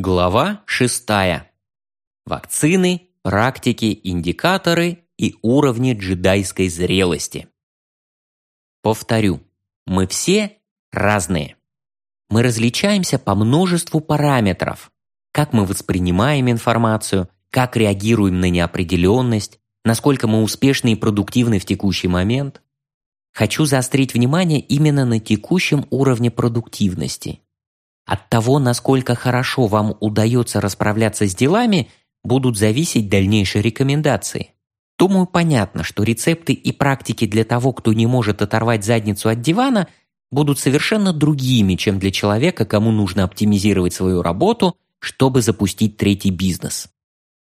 Глава 6. Вакцины, практики, индикаторы и уровни джедайской зрелости. Повторю, мы все разные. Мы различаемся по множеству параметров. Как мы воспринимаем информацию, как реагируем на неопределенность, насколько мы успешны и продуктивны в текущий момент. Хочу заострить внимание именно на текущем уровне продуктивности – от того, насколько хорошо вам удается расправляться с делами, будут зависеть дальнейшие рекомендации. Думаю, понятно, что рецепты и практики для того, кто не может оторвать задницу от дивана, будут совершенно другими, чем для человека, кому нужно оптимизировать свою работу, чтобы запустить третий бизнес.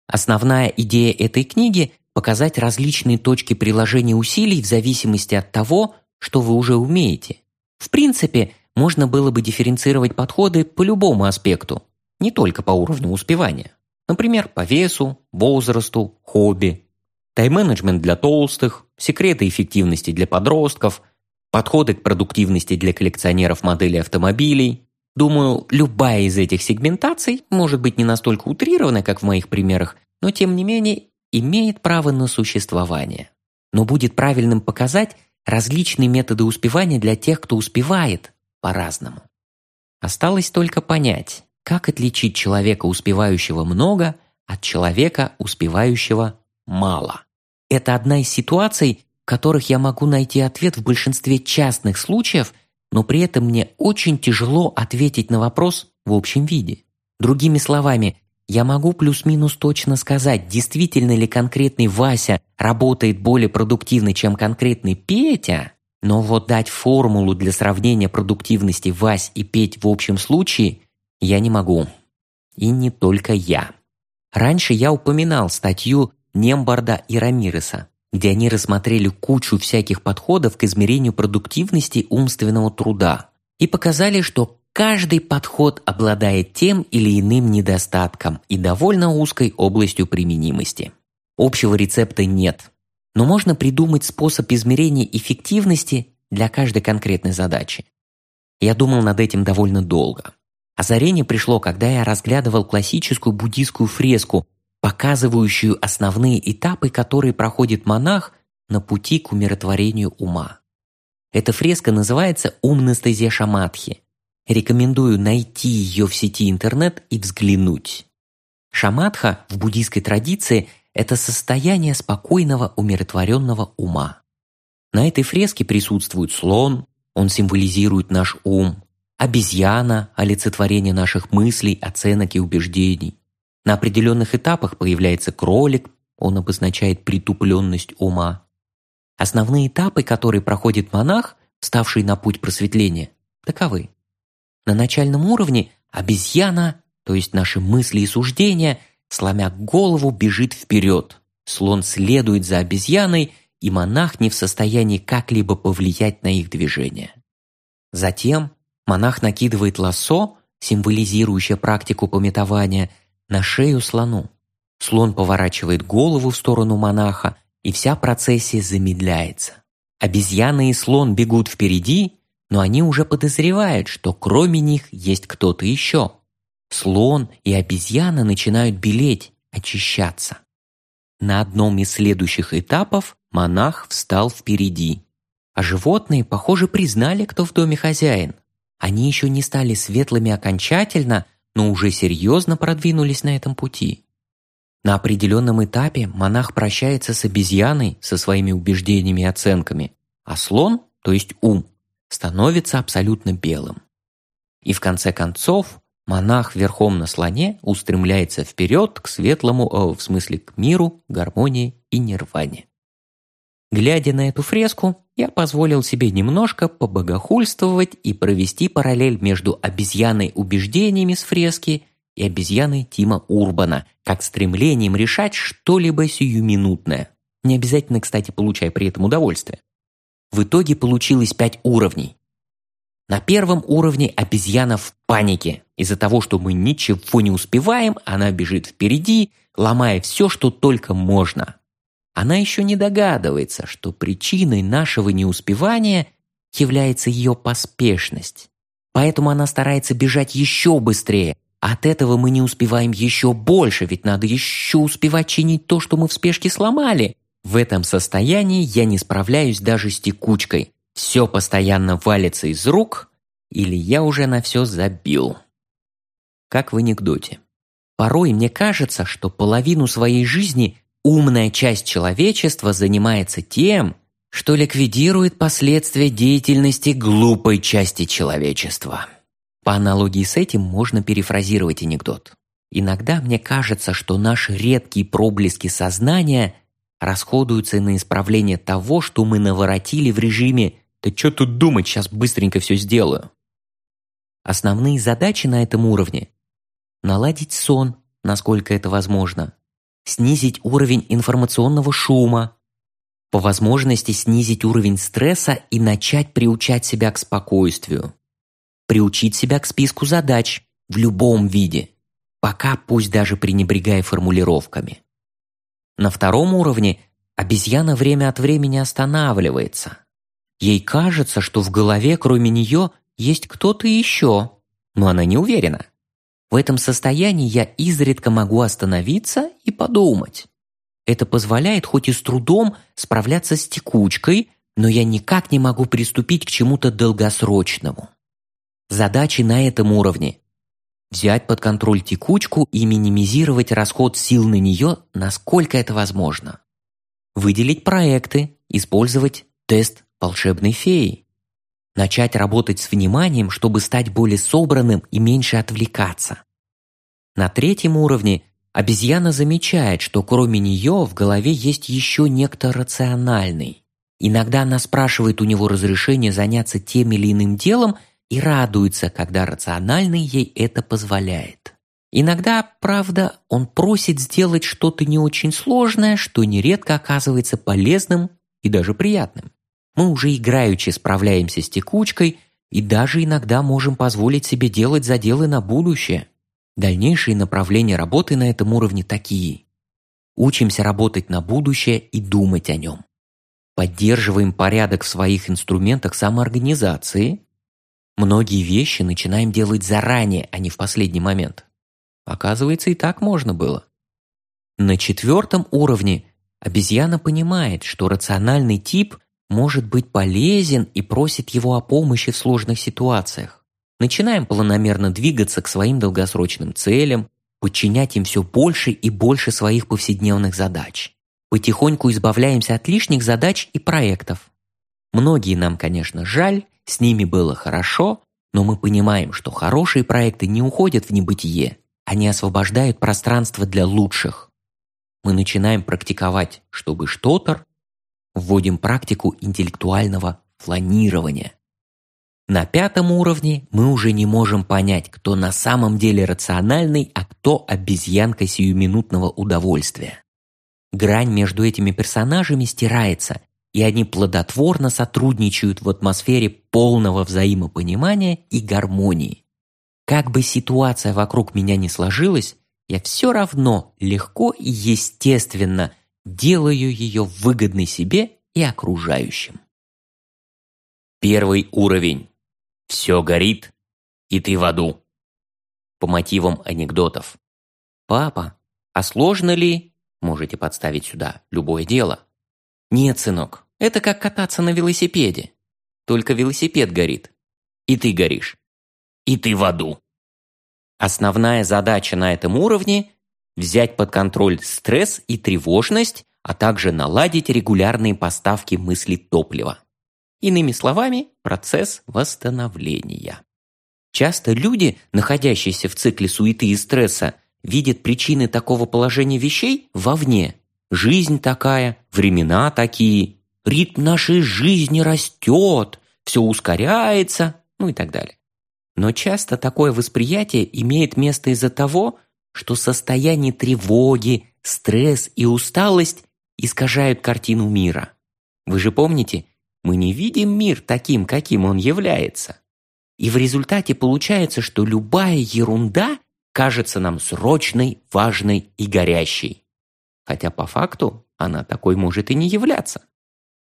Основная идея этой книги – показать различные точки приложения усилий в зависимости от того, что вы уже умеете. В принципе – можно было бы дифференцировать подходы по любому аспекту, не только по уровню успевания. Например, по весу, возрасту, хобби. Тайм-менеджмент для толстых, секреты эффективности для подростков, подходы к продуктивности для коллекционеров моделей автомобилей. Думаю, любая из этих сегментаций может быть не настолько утрирована, как в моих примерах, но тем не менее имеет право на существование. Но будет правильным показать различные методы успевания для тех, кто успевает, по-разному. Осталось только понять, как отличить человека, успевающего много, от человека, успевающего мало. Это одна из ситуаций, в которых я могу найти ответ в большинстве частных случаев, но при этом мне очень тяжело ответить на вопрос в общем виде. Другими словами, я могу плюс-минус точно сказать, действительно ли конкретный Вася работает более продуктивно, чем конкретный Петя, но вот дать формулу для сравнения продуктивности Вась и Петь в общем случае я не могу. И не только я. Раньше я упоминал статью Нембарда и Рамиреса, где они рассмотрели кучу всяких подходов к измерению продуктивности умственного труда и показали, что каждый подход обладает тем или иным недостатком и довольно узкой областью применимости. Общего рецепта нет – но можно придумать способ измерения эффективности для каждой конкретной задачи. Я думал над этим довольно долго. Озарение пришло, когда я разглядывал классическую буддийскую фреску, показывающую основные этапы, которые проходит монах на пути к умиротворению ума. Эта фреска называется «Умнастезия Шаматхи». Рекомендую найти ее в сети интернет и взглянуть. Шаматха в буддийской традиции – это состояние спокойного, умиротворенного ума. На этой фреске присутствует слон, он символизирует наш ум, обезьяна – олицетворение наших мыслей, оценок и убеждений. На определенных этапах появляется кролик, он обозначает притупленность ума. Основные этапы, которые проходит монах, вставший на путь просветления, таковы. На начальном уровне обезьяна, то есть наши мысли и суждения – сломя голову, бежит вперед. Слон следует за обезьяной, и монах не в состоянии как-либо повлиять на их движение. Затем монах накидывает лассо, символизирующее практику пометования, на шею слону. Слон поворачивает голову в сторону монаха, и вся процессия замедляется. Обезьяна и слон бегут впереди, но они уже подозревают, что кроме них есть кто-то еще. Слон и обезьяна начинают белеть, очищаться. На одном из следующих этапов монах встал впереди. А животные, похоже, признали, кто в доме хозяин. Они еще не стали светлыми окончательно, но уже серьезно продвинулись на этом пути. На определенном этапе монах прощается с обезьяной со своими убеждениями и оценками, а слон, то есть ум, становится абсолютно белым. И в конце концов Монах верхом на слоне устремляется вперед к светлому, э, в смысле к миру, гармонии и нирване. Глядя на эту фреску, я позволил себе немножко побогохульствовать и провести параллель между обезьяной убеждениями с фрески и обезьяной Тима Урбана, как стремлением решать что-либо сиюминутное. Не обязательно, кстати, получая при этом удовольствие. В итоге получилось пять уровней. На первом уровне обезьяна в панике. Из-за того, что мы ничего не успеваем, она бежит впереди, ломая все, что только можно. Она еще не догадывается, что причиной нашего неуспевания является ее поспешность. Поэтому она старается бежать еще быстрее, От этого мы не успеваем еще больше, ведь надо еще успевать чинить то, что мы в спешке сломали. В этом состоянии я не справляюсь даже с текучкой. Все постоянно валится из рук, или я уже на все забил. Как в анекдоте. Порой мне кажется, что половину своей жизни умная часть человечества занимается тем, что ликвидирует последствия деятельности глупой части человечества. По аналогии с этим можно перефразировать анекдот. Иногда мне кажется, что наши редкие проблески сознания расходуются на исправление того, что мы наворотили в режиме «Да что тут думать, сейчас быстренько все сделаю». Основные задачи на этом уровне – наладить сон, насколько это возможно, снизить уровень информационного шума, по возможности снизить уровень стресса и начать приучать себя к спокойствию, приучить себя к списку задач в любом виде, пока пусть даже пренебрегая формулировками. На втором уровне обезьяна время от времени останавливается. Ей кажется, что в голове кроме нее есть кто-то еще, но она не уверена. В этом состоянии я изредка могу остановиться и подумать. Это позволяет хоть и с трудом справляться с текучкой, но я никак не могу приступить к чему-то долгосрочному. Задачи на этом уровне – взять под контроль текучку и минимизировать расход сил на нее, насколько это возможно. Выделить проекты, использовать тест волшебной феи начать работать с вниманием, чтобы стать более собранным и меньше отвлекаться. На третьем уровне обезьяна замечает, что кроме нее в голове есть еще некто рациональный. Иногда она спрашивает у него разрешения заняться тем или иным делом и радуется, когда рациональный ей это позволяет. Иногда, правда, он просит сделать что-то не очень сложное, что нередко оказывается полезным и даже приятным. Мы уже играючи справляемся с текучкой и даже иногда можем позволить себе делать заделы на будущее. Дальнейшие направления работы на этом уровне такие. Учимся работать на будущее и думать о нем. Поддерживаем порядок в своих инструментах самоорганизации. Многие вещи начинаем делать заранее, а не в последний момент. Оказывается, и так можно было. На четвертом уровне обезьяна понимает, что рациональный тип может быть полезен и просит его о помощи в сложных ситуациях. Начинаем планомерно двигаться к своим долгосрочным целям, подчинять им все больше и больше своих повседневных задач. Потихоньку избавляемся от лишних задач и проектов. Многие нам, конечно, жаль, с ними было хорошо, но мы понимаем, что хорошие проекты не уходят в небытие, они освобождают пространство для лучших. Мы начинаем практиковать, чтобы что-то вводим практику интеллектуального планирования. На пятом уровне мы уже не можем понять, кто на самом деле рациональный, а кто обезьянка сиюминутного удовольствия. Грань между этими персонажами стирается, и они плодотворно сотрудничают в атмосфере полного взаимопонимания и гармонии. Как бы ситуация вокруг меня ни сложилась, я все равно легко и естественно – делаю ее выгодной себе и окружающим. Первый уровень. Все горит, и ты в аду. По мотивам анекдотов. «Папа, а сложно ли...» Можете подставить сюда любое дело. «Нет, сынок, это как кататься на велосипеде. Только велосипед горит. И ты горишь. И ты в аду». Основная задача на этом уровне взять под контроль стресс и тревожность, а также наладить регулярные поставки мысли топлива. Иными словами, процесс восстановления. Часто люди, находящиеся в цикле суеты и стресса, видят причины такого положения вещей вовне. Жизнь такая, времена такие, ритм нашей жизни растет, все ускоряется, ну и так далее. Но часто такое восприятие имеет место из-за того, что состояние тревоги, стресс и усталость искажают картину мира. Вы же помните, мы не видим мир таким, каким он является. И в результате получается, что любая ерунда кажется нам срочной, важной и горящей. Хотя по факту она такой может и не являться.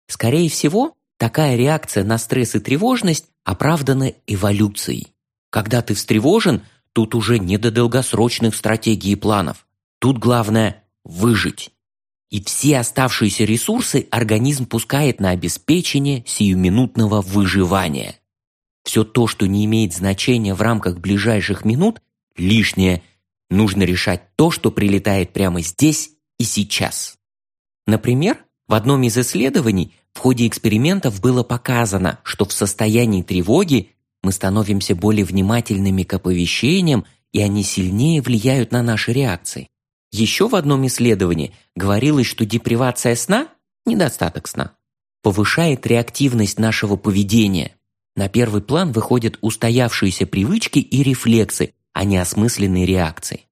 Скорее всего, такая реакция на стресс и тревожность оправдана эволюцией. Когда ты встревожен – Тут уже не до долгосрочных стратегий и планов. Тут главное – выжить. И все оставшиеся ресурсы организм пускает на обеспечение сиюминутного выживания. Все то, что не имеет значения в рамках ближайших минут, лишнее. Нужно решать то, что прилетает прямо здесь и сейчас. Например, в одном из исследований в ходе экспериментов было показано, что в состоянии тревоги мы становимся более внимательными к оповещениям, и они сильнее влияют на наши реакции. Еще в одном исследовании говорилось, что депривация сна, недостаток сна, повышает реактивность нашего поведения. На первый план выходят устоявшиеся привычки и рефлексы, а не осмысленные реакции.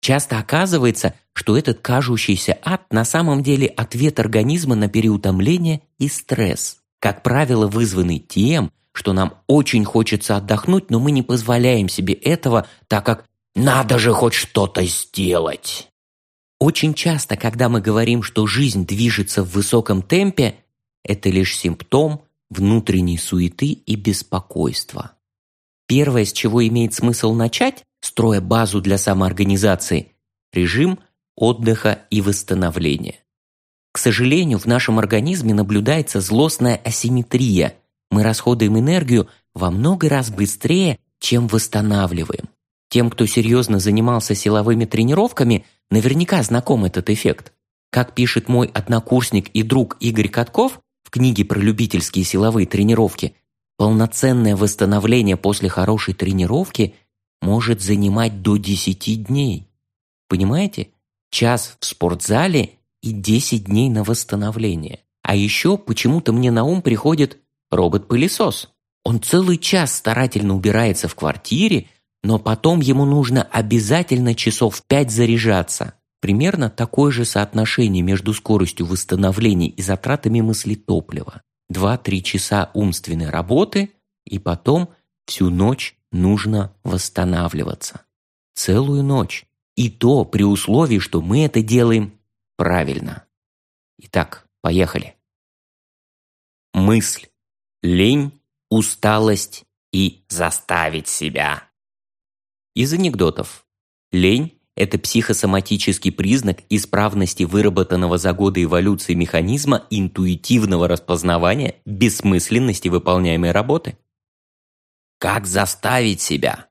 Часто оказывается, что этот кажущийся ад на самом деле ответ организма на переутомление и стресс, как правило, вызванный тем, что нам очень хочется отдохнуть, но мы не позволяем себе этого, так как «надо же хоть что-то сделать». Очень часто, когда мы говорим, что жизнь движется в высоком темпе, это лишь симптом внутренней суеты и беспокойства. Первое, с чего имеет смысл начать, строя базу для самоорганизации – режим отдыха и восстановления. К сожалению, в нашем организме наблюдается злостная асимметрия, мы расходуем энергию во много раз быстрее, чем восстанавливаем. Тем, кто серьезно занимался силовыми тренировками, наверняка знаком этот эффект. Как пишет мой однокурсник и друг Игорь Катков в книге про любительские силовые тренировки, полноценное восстановление после хорошей тренировки может занимать до 10 дней. Понимаете? Час в спортзале и 10 дней на восстановление. А еще почему-то мне на ум приходит робот-пылесос. Он целый час старательно убирается в квартире, но потом ему нужно обязательно часов пять заряжаться. Примерно такое же соотношение между скоростью восстановления и затратами мысли топлива. Два-три часа умственной работы, и потом всю ночь нужно восстанавливаться. Целую ночь. И то при условии, что мы это делаем правильно. Итак, поехали. Мысль лень, усталость и заставить себя. Из анекдотов. Лень – это психосоматический признак исправности выработанного за годы эволюции механизма интуитивного распознавания бессмысленности выполняемой работы. Как заставить себя?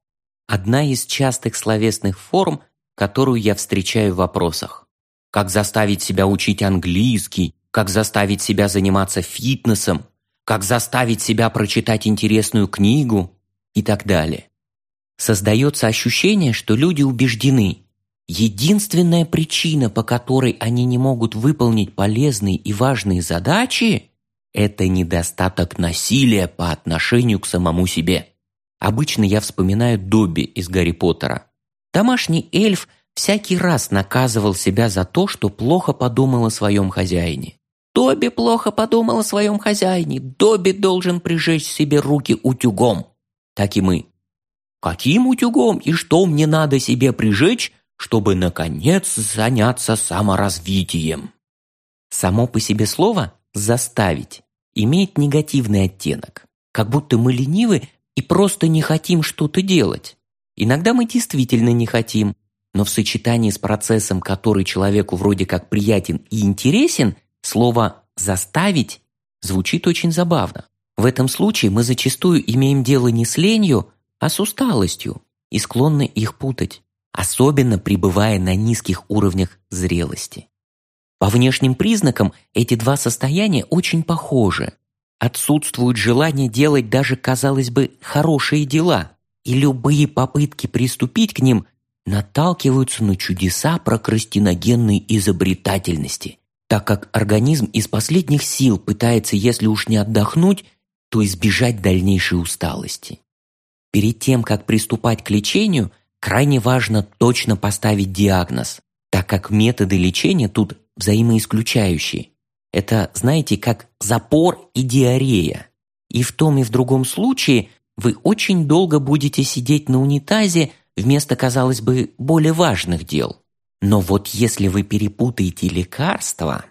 Одна из частых словесных форм, которую я встречаю в вопросах. Как заставить себя учить английский? Как заставить себя заниматься фитнесом? Как заставить себя прочитать интересную книгу и так далее. Создается ощущение, что люди убеждены, единственная причина, по которой они не могут выполнить полезные и важные задачи, это недостаток насилия по отношению к самому себе. Обычно я вспоминаю Добби из Гарри Поттера. Домашний эльф всякий раз наказывал себя за то, что плохо подумал о своем хозяине. Добби плохо подумал о своем хозяине. Добби должен прижечь себе руки утюгом. Так и мы. Каким утюгом и что мне надо себе прижечь, чтобы, наконец, заняться саморазвитием? Само по себе слово «заставить» имеет негативный оттенок. Как будто мы ленивы и просто не хотим что-то делать. Иногда мы действительно не хотим, но в сочетании с процессом, который человеку вроде как приятен и интересен – Слово «заставить» звучит очень забавно. В этом случае мы зачастую имеем дело не с ленью, а с усталостью и склонны их путать, особенно пребывая на низких уровнях зрелости. По внешним признакам эти два состояния очень похожи. Отсутствует желание делать даже, казалось бы, хорошие дела, и любые попытки приступить к ним наталкиваются на чудеса прокрастиногенной изобретательности так как организм из последних сил пытается, если уж не отдохнуть, то избежать дальнейшей усталости. Перед тем, как приступать к лечению, крайне важно точно поставить диагноз, так как методы лечения тут взаимоисключающие. Это, знаете, как запор и диарея. И в том и в другом случае вы очень долго будете сидеть на унитазе вместо, казалось бы, более важных дел. Но вот если вы перепутаете лекарства...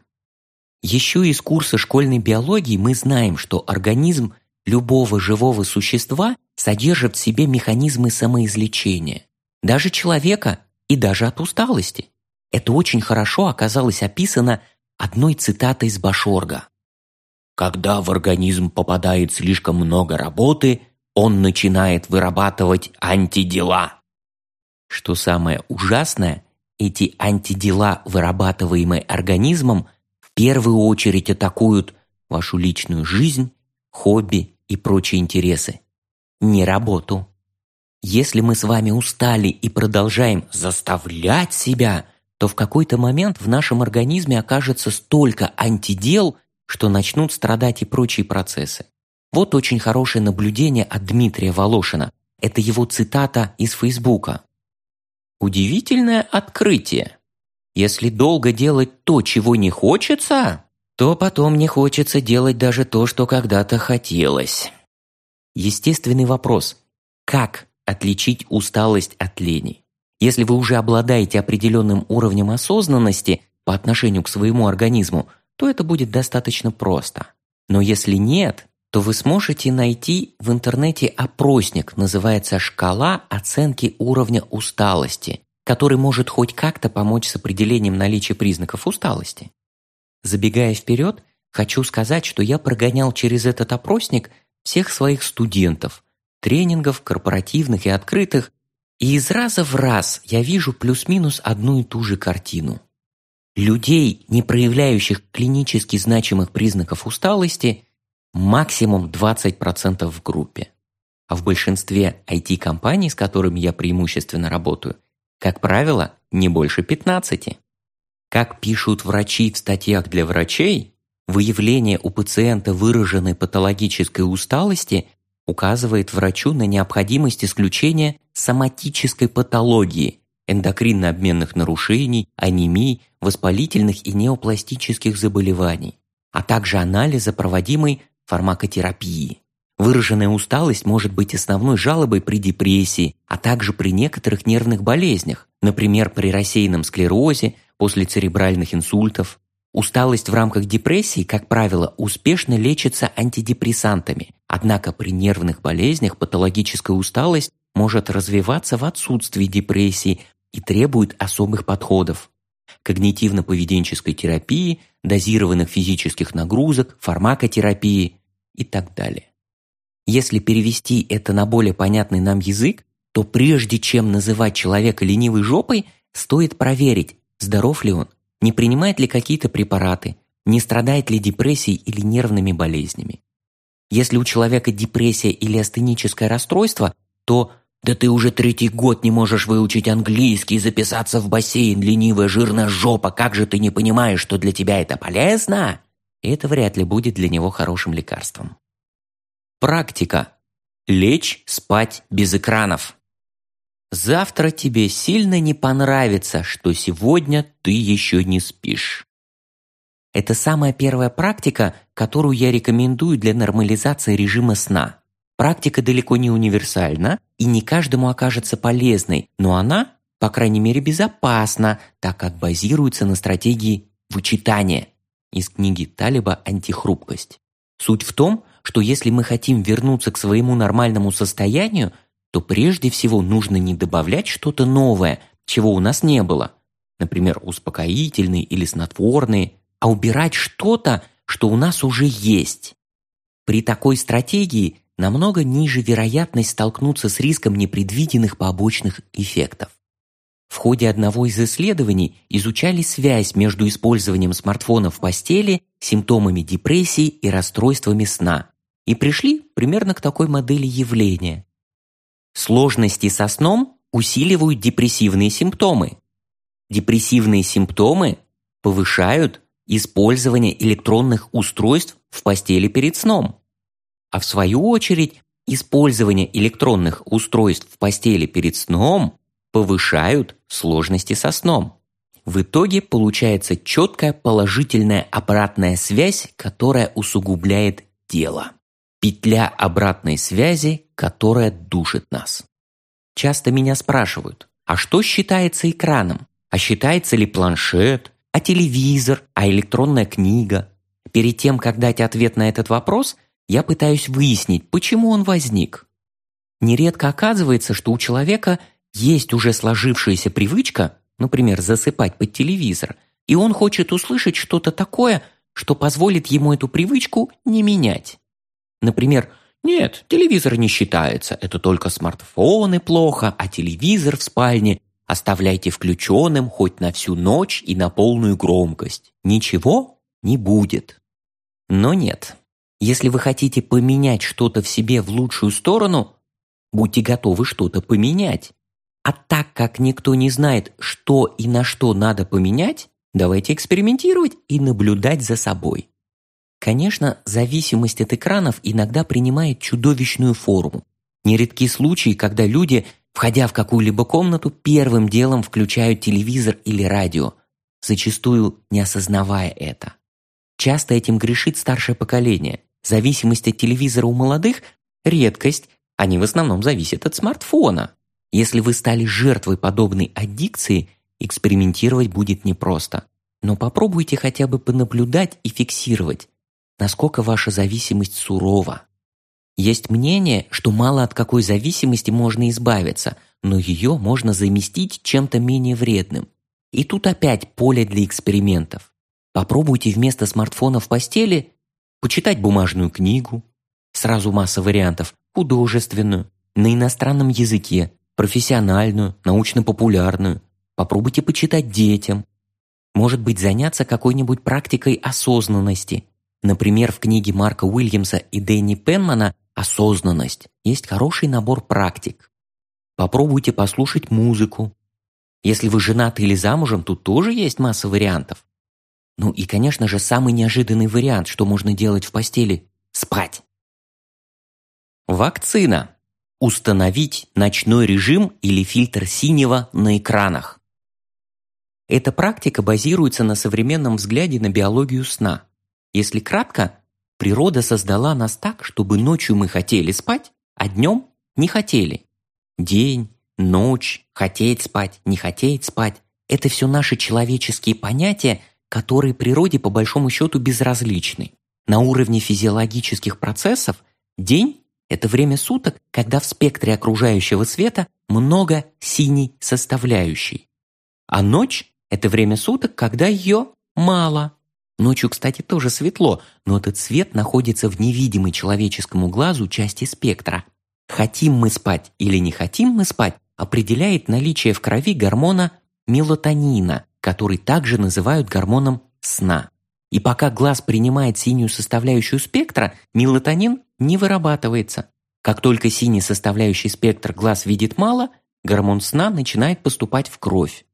Еще из курса школьной биологии мы знаем, что организм любого живого существа содержит в себе механизмы самоизлечения. даже человека и даже от усталости. Это очень хорошо оказалось описано одной цитатой из Башорга. «Когда в организм попадает слишком много работы, он начинает вырабатывать антидела». Что самое ужасное, эти антидела, вырабатываемые организмом, в первую очередь атакуют вашу личную жизнь, хобби и прочие интересы. Не работу. Если мы с вами устали и продолжаем заставлять себя, то в какой-то момент в нашем организме окажется столько антидел, что начнут страдать и прочие процессы. Вот очень хорошее наблюдение от Дмитрия Волошина. Это его цитата из Фейсбука. Удивительное открытие. Если долго делать то, чего не хочется, то потом не хочется делать даже то, что когда-то хотелось. Естественный вопрос – как отличить усталость от лени? Если вы уже обладаете определенным уровнем осознанности по отношению к своему организму, то это будет достаточно просто. Но если нет, то вы сможете найти в интернете опросник, называется «Шкала оценки уровня усталости», который может хоть как-то помочь с определением наличия признаков усталости. Забегая вперед, хочу сказать, что я прогонял через этот опросник всех своих студентов, тренингов, корпоративных и открытых, и из раза в раз я вижу плюс-минус одну и ту же картину. Людей, не проявляющих клинически значимых признаков усталости, максимум 20% в группе. А в большинстве IT-компаний, с которыми я преимущественно работаю, как правило, не больше 15. Как пишут врачи в статьях для врачей, выявление у пациента выраженной патологической усталости указывает врачу на необходимость исключения соматической патологии, эндокринно-обменных нарушений, анемий, воспалительных и неопластических заболеваний, а также анализа проводимой фармакотерапии. Выраженная усталость может быть основной жалобой при депрессии, а также при некоторых нервных болезнях, например, при рассеянном склерозе, после церебральных инсультов. Усталость в рамках депрессии, как правило, успешно лечится антидепрессантами, однако при нервных болезнях патологическая усталость может развиваться в отсутствии депрессии и требует особых подходов. Когнитивно-поведенческой терапии, дозированных физических нагрузок, фармакотерапии и так далее. Если перевести это на более понятный нам язык, то прежде чем называть человека ленивой жопой, стоит проверить, здоров ли он, не принимает ли какие-то препараты, не страдает ли депрессией или нервными болезнями. Если у человека депрессия или астеническое расстройство, то «Да ты уже третий год не можешь выучить английский и записаться в бассейн, ленивая жирная жопа, как же ты не понимаешь, что для тебя это полезно?» И это вряд ли будет для него хорошим лекарством. Практика. Лечь спать без экранов. Завтра тебе сильно не понравится, что сегодня ты еще не спишь. Это самая первая практика, которую я рекомендую для нормализации режима сна. Практика далеко не универсальна и не каждому окажется полезной, но она, по крайней мере, безопасна, так как базируется на стратегии вычитания из книги Талиба «Антихрупкость». Суть в том, что если мы хотим вернуться к своему нормальному состоянию, то прежде всего нужно не добавлять что-то новое, чего у нас не было, например, успокоительные или снотворные, а убирать что-то, что у нас уже есть. При такой стратегии намного ниже вероятность столкнуться с риском непредвиденных побочных эффектов. В ходе одного из исследований изучали связь между использованием смартфона в постели, симптомами депрессии и расстройствами сна и пришли примерно к такой модели явления. Сложности со сном усиливают депрессивные симптомы. Депрессивные симптомы повышают использование электронных устройств в постели перед сном. А в свою очередь, использование электронных устройств в постели перед сном повышают сложности со сном. В итоге получается четкая положительная обратная связь, которая усугубляет дело. Петля обратной связи, которая душит нас. Часто меня спрашивают, а что считается экраном? А считается ли планшет, а телевизор, а электронная книга? Перед тем, как дать ответ на этот вопрос, я пытаюсь выяснить, почему он возник. Нередко оказывается, что у человека есть уже сложившаяся привычка, например, засыпать под телевизор, и он хочет услышать что-то такое, что позволит ему эту привычку не менять. Например, нет, телевизор не считается, это только смартфоны плохо, а телевизор в спальне оставляйте включенным хоть на всю ночь и на полную громкость. Ничего не будет. Но нет. Если вы хотите поменять что-то в себе в лучшую сторону, будьте готовы что-то поменять. А так как никто не знает, что и на что надо поменять, давайте экспериментировать и наблюдать за собой. Конечно, зависимость от экранов иногда принимает чудовищную форму. Нередки случаи, когда люди, входя в какую-либо комнату, первым делом включают телевизор или радио, зачастую не осознавая это. Часто этим грешит старшее поколение. Зависимость от телевизора у молодых – редкость, они в основном зависят от смартфона. Если вы стали жертвой подобной аддикции, экспериментировать будет непросто. Но попробуйте хотя бы понаблюдать и фиксировать, насколько ваша зависимость сурова. Есть мнение, что мало от какой зависимости можно избавиться, но ее можно заместить чем-то менее вредным. И тут опять поле для экспериментов. Попробуйте вместо смартфона в постели почитать бумажную книгу. Сразу масса вариантов. Художественную, на иностранном языке, профессиональную, научно-популярную. Попробуйте почитать детям. Может быть, заняться какой-нибудь практикой осознанности – Например, в книге Марка Уильямса и Дэнни Пенмана «Осознанность» есть хороший набор практик. Попробуйте послушать музыку. Если вы женаты или замужем, тут тоже есть масса вариантов. Ну и, конечно же, самый неожиданный вариант, что можно делать в постели – спать. Вакцина. Установить ночной режим или фильтр синего на экранах. Эта практика базируется на современном взгляде на биологию сна – если кратко, природа создала нас так, чтобы ночью мы хотели спать, а днем не хотели. День, ночь, хотеть спать, не хотеть спать – это все наши человеческие понятия, которые природе по большому счету безразличны. На уровне физиологических процессов день – это время суток, когда в спектре окружающего света много синей составляющей. А ночь – это время суток, когда ее мало – Ночью, кстати, тоже светло, но этот свет находится в невидимой человеческому глазу части спектра. Хотим мы спать или не хотим мы спать, определяет наличие в крови гормона мелатонина, который также называют гормоном сна. И пока глаз принимает синюю составляющую спектра, мелатонин не вырабатывается. Как только синий составляющий спектр глаз видит мало, гормон сна начинает поступать в кровь.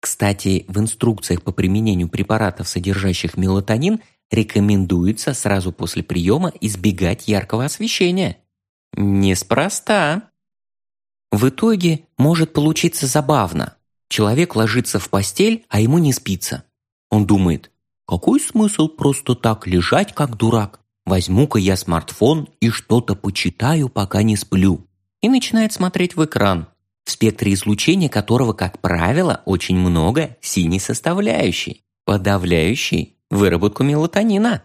Кстати, в инструкциях по применению препаратов, содержащих мелатонин, рекомендуется сразу после приема избегать яркого освещения. Неспроста. В итоге может получиться забавно. Человек ложится в постель, а ему не спится. Он думает, какой смысл просто так лежать, как дурак? Возьму-ка я смартфон и что-то почитаю, пока не сплю. И начинает смотреть в экран в спектре излучения которого, как правило, очень много синей составляющей, подавляющей выработку мелатонина.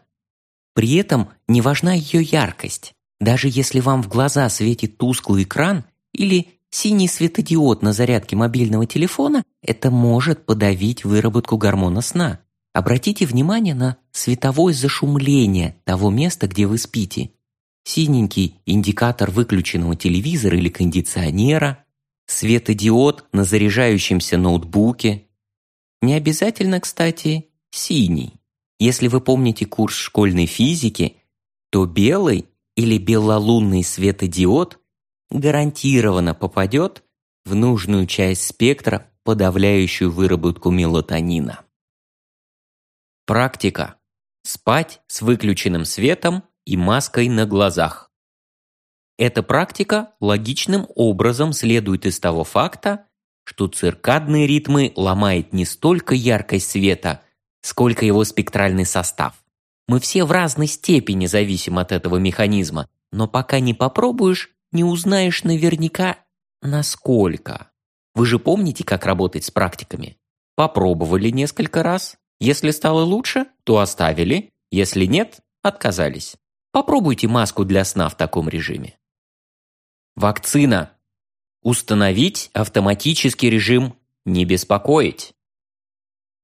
При этом не важна ее яркость. Даже если вам в глаза светит тусклый экран или синий светодиод на зарядке мобильного телефона, это может подавить выработку гормона сна. Обратите внимание на световое зашумление того места, где вы спите. Синенький индикатор выключенного телевизора или кондиционера, светодиод на заряжающемся ноутбуке. Не обязательно, кстати, синий. Если вы помните курс школьной физики, то белый или белолунный светодиод гарантированно попадет в нужную часть спектра, подавляющую выработку мелатонина. Практика. Спать с выключенным светом и маской на глазах. Эта практика логичным образом следует из того факта, что циркадные ритмы ломает не столько яркость света, сколько его спектральный состав. Мы все в разной степени зависим от этого механизма, но пока не попробуешь, не узнаешь наверняка, насколько. Вы же помните, как работать с практиками? Попробовали несколько раз. Если стало лучше, то оставили. Если нет, отказались. Попробуйте маску для сна в таком режиме. Вакцина. Установить автоматический режим «Не беспокоить».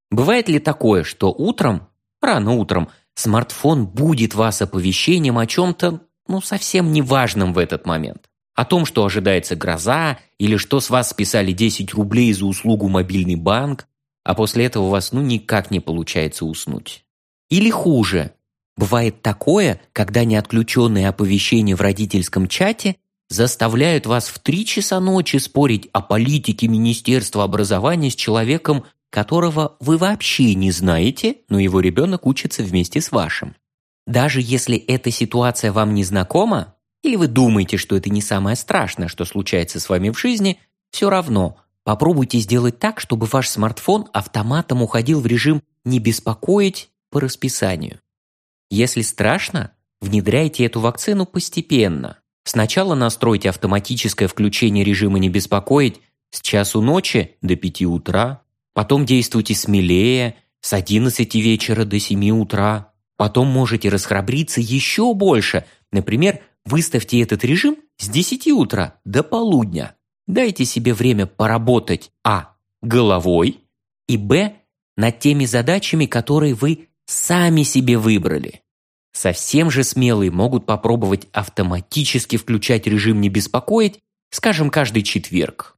Бывает ли такое, что утром, рано утром, смартфон будет вас оповещением о чем-то, ну, совсем неважном в этот момент? О том, что ожидается гроза, или что с вас списали 10 рублей за услугу мобильный банк, а после этого вас ну никак не получается уснуть. Или хуже. Бывает такое, когда неотключенные оповещения в родительском чате заставляют вас в 3 часа ночи спорить о политике Министерства образования с человеком, которого вы вообще не знаете, но его ребенок учится вместе с вашим. Даже если эта ситуация вам не знакома, или вы думаете, что это не самое страшное, что случается с вами в жизни, все равно попробуйте сделать так, чтобы ваш смартфон автоматом уходил в режим «не беспокоить» по расписанию. Если страшно, внедряйте эту вакцину постепенно. Сначала настройте автоматическое включение режима «не беспокоить» с часу ночи до 5 утра, потом действуйте смелее, с 11 вечера до 7 утра, потом можете расхрабриться еще больше, например, Выставьте этот режим с 10 утра до полудня. Дайте себе время поработать а. головой и б. над теми задачами, которые вы сами себе выбрали. Совсем же смелые могут попробовать автоматически включать режим «не беспокоить», скажем, каждый четверг.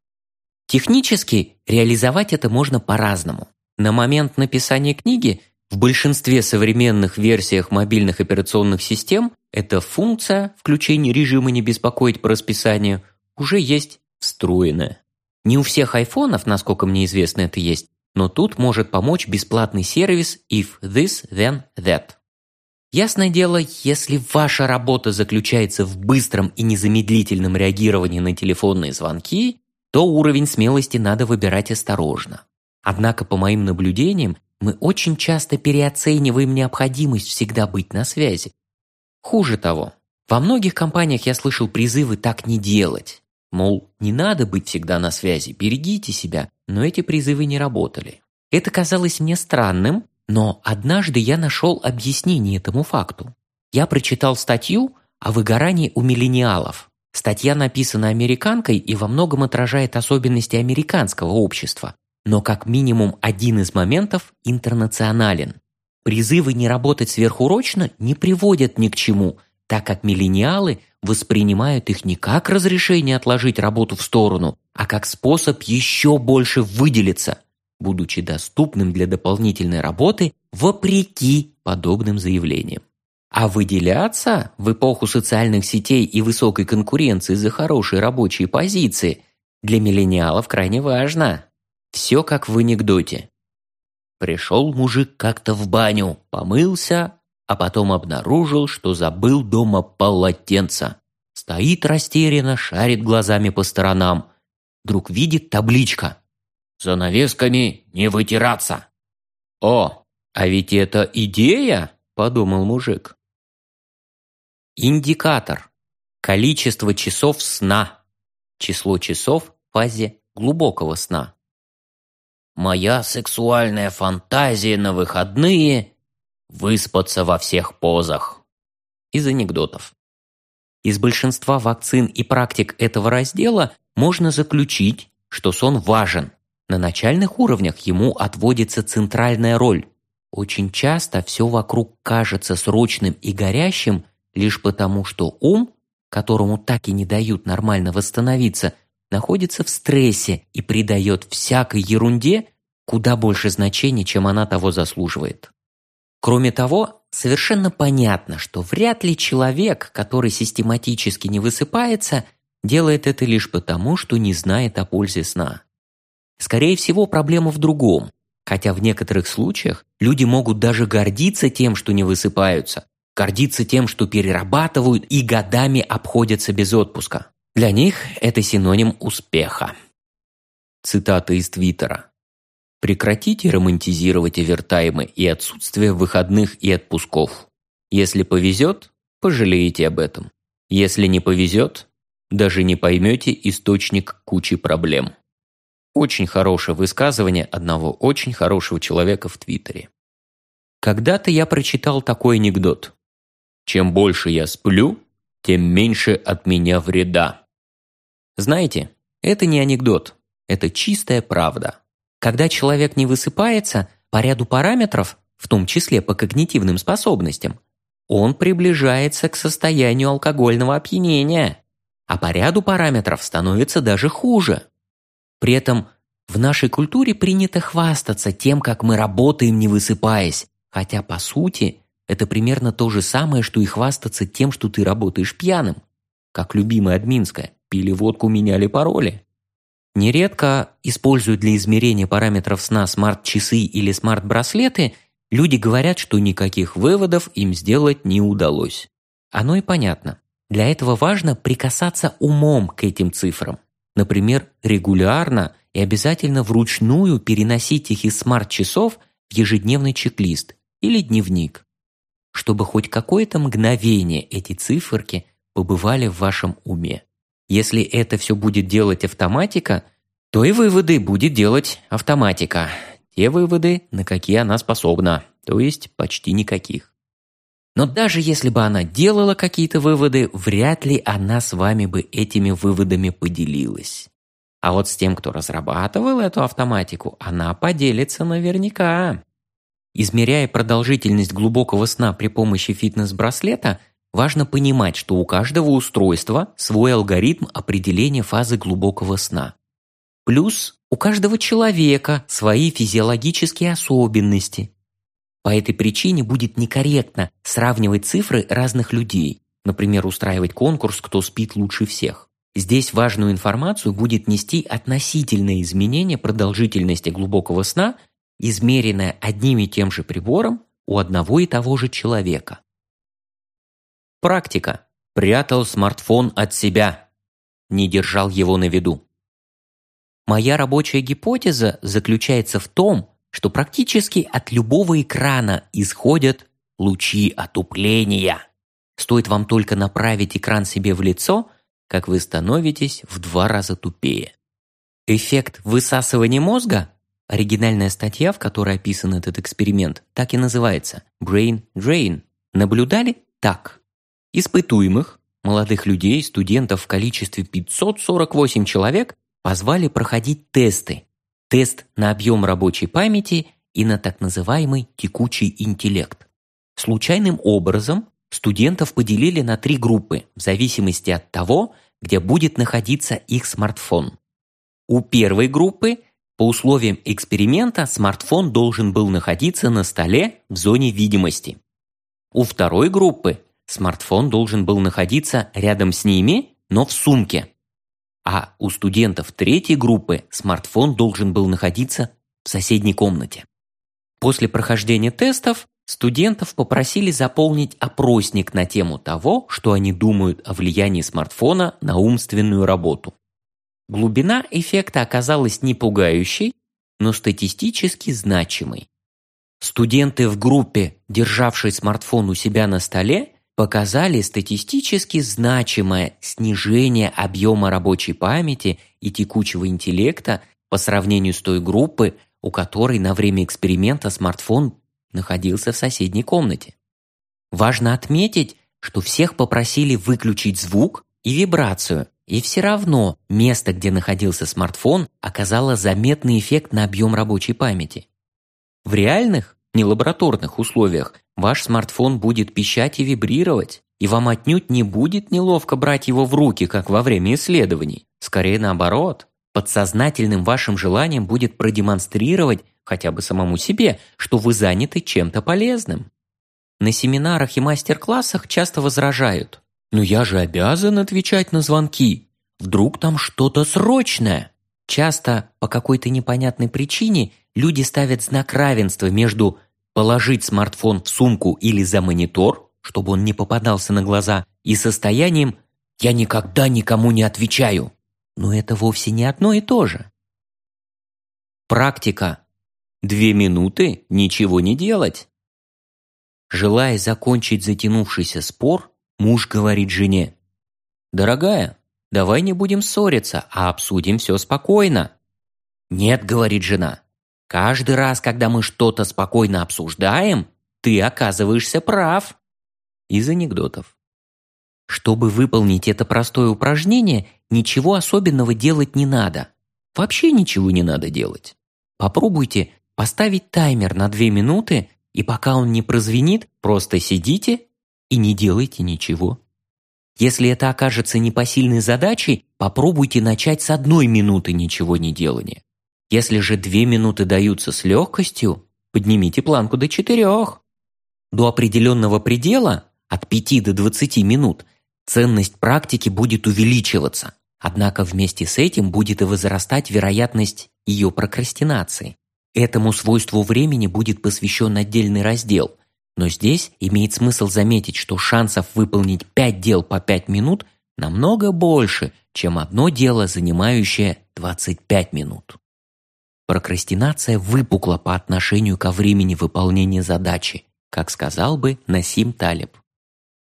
Технически реализовать это можно по-разному. На момент написания книги в большинстве современных версиях мобильных операционных систем эта функция включения режима «не беспокоить по расписанию» уже есть встроенная. Не у всех айфонов, насколько мне известно, это есть, но тут может помочь бесплатный сервис If This Then That. Ясное дело, если ваша работа заключается в быстром и незамедлительном реагировании на телефонные звонки, то уровень смелости надо выбирать осторожно. Однако, по моим наблюдениям, мы очень часто переоцениваем необходимость всегда быть на связи. Хуже того, во многих компаниях я слышал призывы так не делать. Мол, не надо быть всегда на связи, берегите себя, но эти призывы не работали. Это казалось мне странным, но однажды я нашел объяснение этому факту. Я прочитал статью о выгорании у миллениалов. Статья написана американкой и во многом отражает особенности американского общества но как минимум один из моментов интернационален. Призывы не работать сверхурочно не приводят ни к чему, так как миллениалы воспринимают их не как разрешение отложить работу в сторону, а как способ еще больше выделиться, будучи доступным для дополнительной работы вопреки подобным заявлениям. А выделяться в эпоху социальных сетей и высокой конкуренции за хорошие рабочие позиции для миллениалов крайне важно. Все как в анекдоте. Пришел мужик как-то в баню, помылся, а потом обнаружил, что забыл дома полотенца. Стоит растерянно, шарит глазами по сторонам. Вдруг видит табличка. «Занавесками не вытираться». «О, а ведь это идея!» – подумал мужик. Индикатор. Количество часов сна. Число часов в фазе глубокого сна. Моя сексуальная фантазия на выходные – выспаться во всех позах. Из анекдотов. Из большинства вакцин и практик этого раздела можно заключить, что сон важен. На начальных уровнях ему отводится центральная роль. Очень часто все вокруг кажется срочным и горящим лишь потому, что ум, которому так и не дают нормально восстановиться, находится в стрессе и придает всякой ерунде куда больше значения, чем она того заслуживает. Кроме того, совершенно понятно, что вряд ли человек, который систематически не высыпается, делает это лишь потому, что не знает о пользе сна. Скорее всего, проблема в другом. Хотя в некоторых случаях люди могут даже гордиться тем, что не высыпаются, гордиться тем, что перерабатывают и годами обходятся без отпуска. Для них это синоним успеха. Цитата из Твиттера. Прекратите романтизировать овертаймы и отсутствие выходных и отпусков. Если повезет, пожалеете об этом. Если не повезет, даже не поймете источник кучи проблем. Очень хорошее высказывание одного очень хорошего человека в Твиттере. Когда-то я прочитал такой анекдот. Чем больше я сплю, тем меньше от меня вреда. Знаете, Это не анекдот, это чистая правда. Когда человек не высыпается по ряду параметров, в том числе по когнитивным способностям, он приближается к состоянию алкогольного опьянения, а по ряду параметров становится даже хуже. При этом в нашей культуре принято хвастаться тем, как мы работаем, не высыпаясь, хотя, по сути, это примерно то же самое, что и хвастаться тем, что ты работаешь пьяным. Как любимая админская, пили водку, меняли пароли. Нередко используют для измерения параметров сна смарт-часы или смарт-браслеты, люди говорят, что никаких выводов им сделать не удалось. Оно и понятно. Для этого важно прикасаться умом к этим цифрам. Например, регулярно и обязательно вручную переносить их из смарт-часов в ежедневный чек-лист или дневник, чтобы хоть какое-то мгновение эти циферки побывали в вашем уме. Если это все будет делать автоматика, то и выводы будет делать автоматика. Те выводы, на какие она способна, то есть почти никаких. Но даже если бы она делала какие-то выводы, вряд ли она с вами бы этими выводами поделилась. А вот с тем, кто разрабатывал эту автоматику, она поделится наверняка. Измеряя продолжительность глубокого сна при помощи фитнес-браслета, важно понимать, что у каждого устройства свой алгоритм определения фазы глубокого сна. Плюс у каждого человека свои физиологические особенности, по этой причине будет некорректно сравнивать цифры разных людей, например, устраивать конкурс «Кто спит лучше всех». Здесь важную информацию будет нести относительное изменение продолжительности глубокого сна, измеренное одним и тем же прибором у одного и того же человека. Практика. Прятал смартфон от себя. Не держал его на виду. Моя рабочая гипотеза заключается в том, что практически от любого экрана исходят лучи отупления. Стоит вам только направить экран себе в лицо, как вы становитесь в два раза тупее. Эффект высасывания мозга – оригинальная статья, в которой описан этот эксперимент, так и называется – Brain Drain. Наблюдали так. Испытуемых, молодых людей, студентов в количестве 548 человек позвали проходить тесты, тест на объем рабочей памяти и на так называемый текучий интеллект. Случайным образом студентов поделили на три группы в зависимости от того, где будет находиться их смартфон. У первой группы по условиям эксперимента смартфон должен был находиться на столе в зоне видимости. У второй группы смартфон должен был находиться рядом с ними, но в сумке. А у студентов третьей группы смартфон должен был находиться в соседней комнате. После прохождения тестов студентов попросили заполнить опросник на тему того, что они думают о влиянии смартфона на умственную работу. Глубина эффекта оказалась не пугающей, но статистически значимой. Студенты в группе, державшей смартфон у себя на столе, показали статистически значимое снижение объема рабочей памяти и текучего интеллекта по сравнению с той группой, у которой на время эксперимента смартфон находился в соседней комнате. Важно отметить, что всех попросили выключить звук и вибрацию, и все равно место, где находился смартфон, оказало заметный эффект на объем рабочей памяти. В реальных, не лабораторных условиях Ваш смартфон будет пищать и вибрировать, и вам отнюдь не будет неловко брать его в руки, как во время исследований. Скорее наоборот, подсознательным вашим желанием будет продемонстрировать хотя бы самому себе, что вы заняты чем-то полезным. На семинарах и мастер-классах часто возражают. «Ну я же обязан отвечать на звонки. Вдруг там что-то срочное?» Часто по какой-то непонятной причине люди ставят знак равенства между положить смартфон в сумку или за монитор, чтобы он не попадался на глаза, и состоянием «я никогда никому не отвечаю». Но это вовсе не одно и то же. Практика. Две минуты ничего не делать. Желая закончить затянувшийся спор, муж говорит жене «Дорогая, давай не будем ссориться, а обсудим все спокойно». «Нет», — говорит жена, Каждый раз, когда мы что-то спокойно обсуждаем, ты оказываешься прав. Из анекдотов. Чтобы выполнить это простое упражнение, ничего особенного делать не надо. Вообще ничего не надо делать. Попробуйте поставить таймер на 2 минуты, и пока он не прозвенит, просто сидите и не делайте ничего. Если это окажется непосильной задачей, попробуйте начать с одной минуты ничего не делания. Если же две минуты даются с легкостью, поднимите планку до четырех. До определенного предела, от 5 до 20 минут, ценность практики будет увеличиваться, однако вместе с этим будет и возрастать вероятность ее прокрастинации. Этому свойству времени будет посвящен отдельный раздел, но здесь имеет смысл заметить, что шансов выполнить 5 дел по 5 минут намного больше, чем одно дело, занимающее 25 минут. Прокрастинация выпукла по отношению ко времени выполнения задачи, как сказал бы Насим Талиб.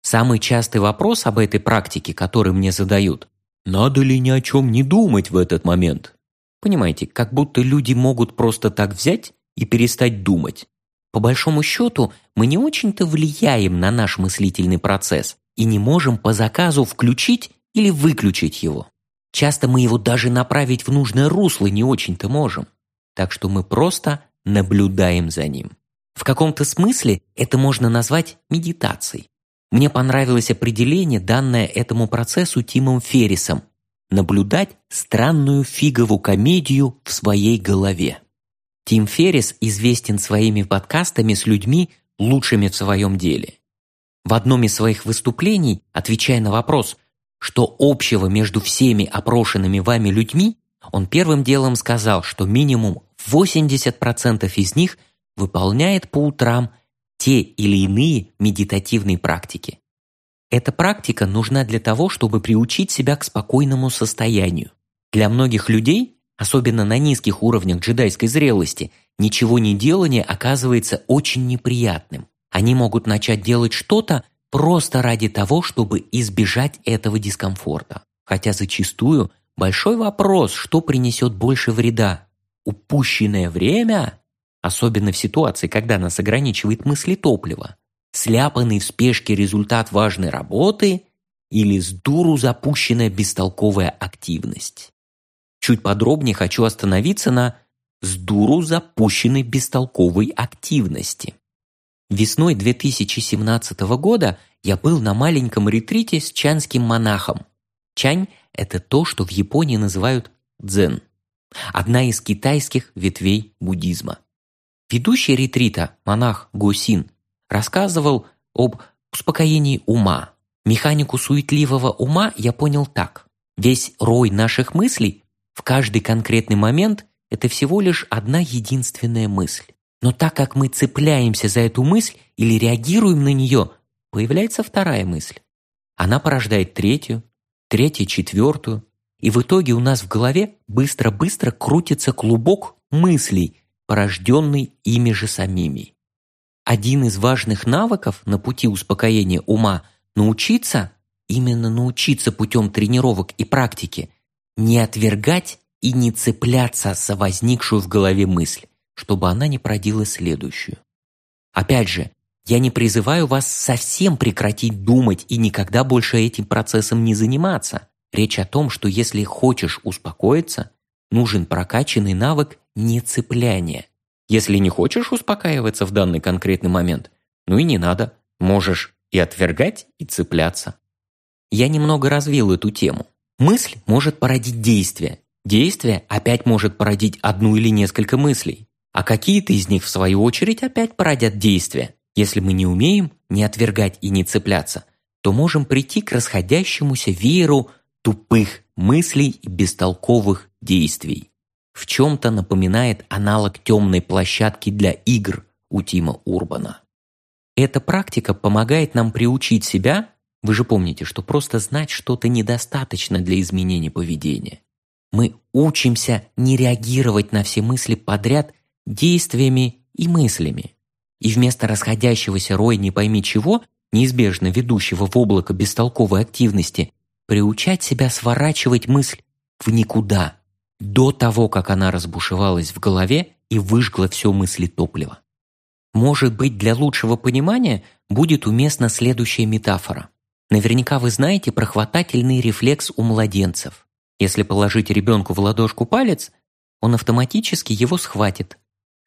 Самый частый вопрос об этой практике, который мне задают, надо ли ни о чем не думать в этот момент? Понимаете, как будто люди могут просто так взять и перестать думать. По большому счету, мы не очень-то влияем на наш мыслительный процесс и не можем по заказу включить или выключить его. Часто мы его даже направить в нужное русло не очень-то можем. Так что мы просто наблюдаем за ним. В каком-то смысле это можно назвать медитацией. Мне понравилось определение, данное этому процессу Тимом Феррисом – наблюдать странную фигову комедию в своей голове. Тим Феррис известен своими подкастами с людьми, лучшими в своем деле. В одном из своих выступлений, отвечая на вопрос, что общего между всеми опрошенными вами людьми, он первым делом сказал, что минимум 80% из них выполняет по утрам те или иные медитативные практики. Эта практика нужна для того, чтобы приучить себя к спокойному состоянию. Для многих людей, особенно на низких уровнях джедайской зрелости, ничего не делание оказывается очень неприятным. Они могут начать делать что-то просто ради того, чтобы избежать этого дискомфорта. Хотя зачастую большой вопрос, что принесет больше вреда – упущенное время особенно в ситуации, когда нас ограничивает мысли топлива, сляпанный в спешке результат важной работы или с дуру запущенная бестолковая активность. Чуть подробнее хочу остановиться на с дуру запущенной бестолковой активности. Весной 2017 года я был на маленьком ретрите с чанским монахом. Чань – это то, что в Японии называют дзен. Одна из китайских ветвей буддизма. Ведущий ретрита, монах Гусин, рассказывал об успокоении ума. Механику суетливого ума я понял так. Весь рой наших мыслей в каждый конкретный момент – это всего лишь одна единственная мысль. Но так как мы цепляемся за эту мысль или реагируем на нее, появляется вторая мысль. Она порождает третью, третья – четвертую, и в итоге у нас в голове быстро-быстро крутится клубок мыслей – порожденный ими же самими. Один из важных навыков на пути успокоения ума – научиться, именно научиться путем тренировок и практики, не отвергать и не цепляться за возникшую в голове мысль, чтобы она не продила следующую. Опять же, я не призываю вас совсем прекратить думать и никогда больше этим процессом не заниматься. Речь о том, что если хочешь успокоиться, нужен прокачанный навык нецепляния. Если не хочешь успокаиваться в данный конкретный момент, ну и не надо, можешь и отвергать, и цепляться. Я немного развил эту тему. Мысль может породить действие. Действие опять может породить одну или несколько мыслей. А какие-то из них, в свою очередь, опять породят действия. Если мы не умеем не отвергать и не цепляться, то можем прийти к расходящемуся вееру тупых мыслей и бестолковых действий. В чем-то напоминает аналог темной площадки для игр у Тима Урбана. Эта практика помогает нам приучить себя, вы же помните, что просто знать что-то недостаточно для изменения поведения. Мы учимся не реагировать на все мысли подряд действиями и мыслями. И вместо расходящегося роя не пойми чего, неизбежно ведущего в облако бестолковой активности, приучать себя сворачивать мысль в никуда, до того, как она разбушевалась в голове и выжгла все мысли топлива. Может быть, для лучшего понимания будет уместна следующая метафора. Наверняка вы знаете про хватательный рефлекс у младенцев. Если положить ребенку в ладошку палец, он автоматически его схватит.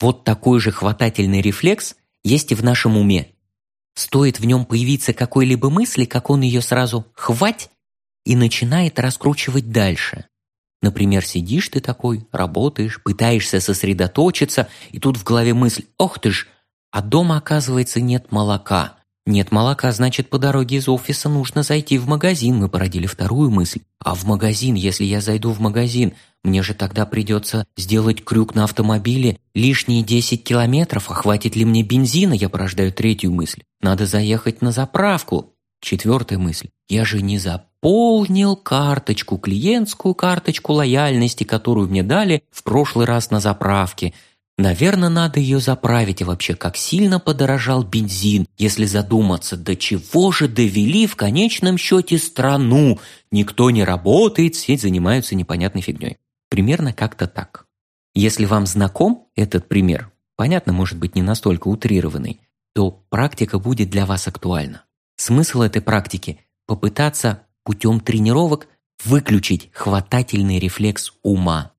Вот такой же хватательный рефлекс есть и в нашем уме. Стоит в нем появиться какой-либо мысли, как он ее сразу «хвать» и начинает раскручивать дальше. Например, сидишь ты такой, работаешь, пытаешься сосредоточиться, и тут в голове мысль «Ох ты ж!» А дома, оказывается, нет молока. Нет молока, значит, по дороге из офиса нужно зайти в магазин. Мы породили вторую мысль. А в магазин, если я зайду в магазин, мне же тогда придется сделать крюк на автомобиле лишние 10 километров, а хватит ли мне бензина, я порождаю третью мысль. Надо заехать на заправку. Четвертая мысль. Я же не заполнил карточку, клиентскую карточку лояльности, которую мне дали в прошлый раз на заправке. Наверное, надо ее заправить, и вообще, как сильно подорожал бензин, если задуматься, до чего же довели в конечном счете страну. Никто не работает, все занимаются непонятной фигней. Примерно как-то так. Если вам знаком этот пример, понятно, может быть, не настолько утрированный, то практика будет для вас актуальна. Смысл этой практики – попытаться путем тренировок выключить хватательный рефлекс ума.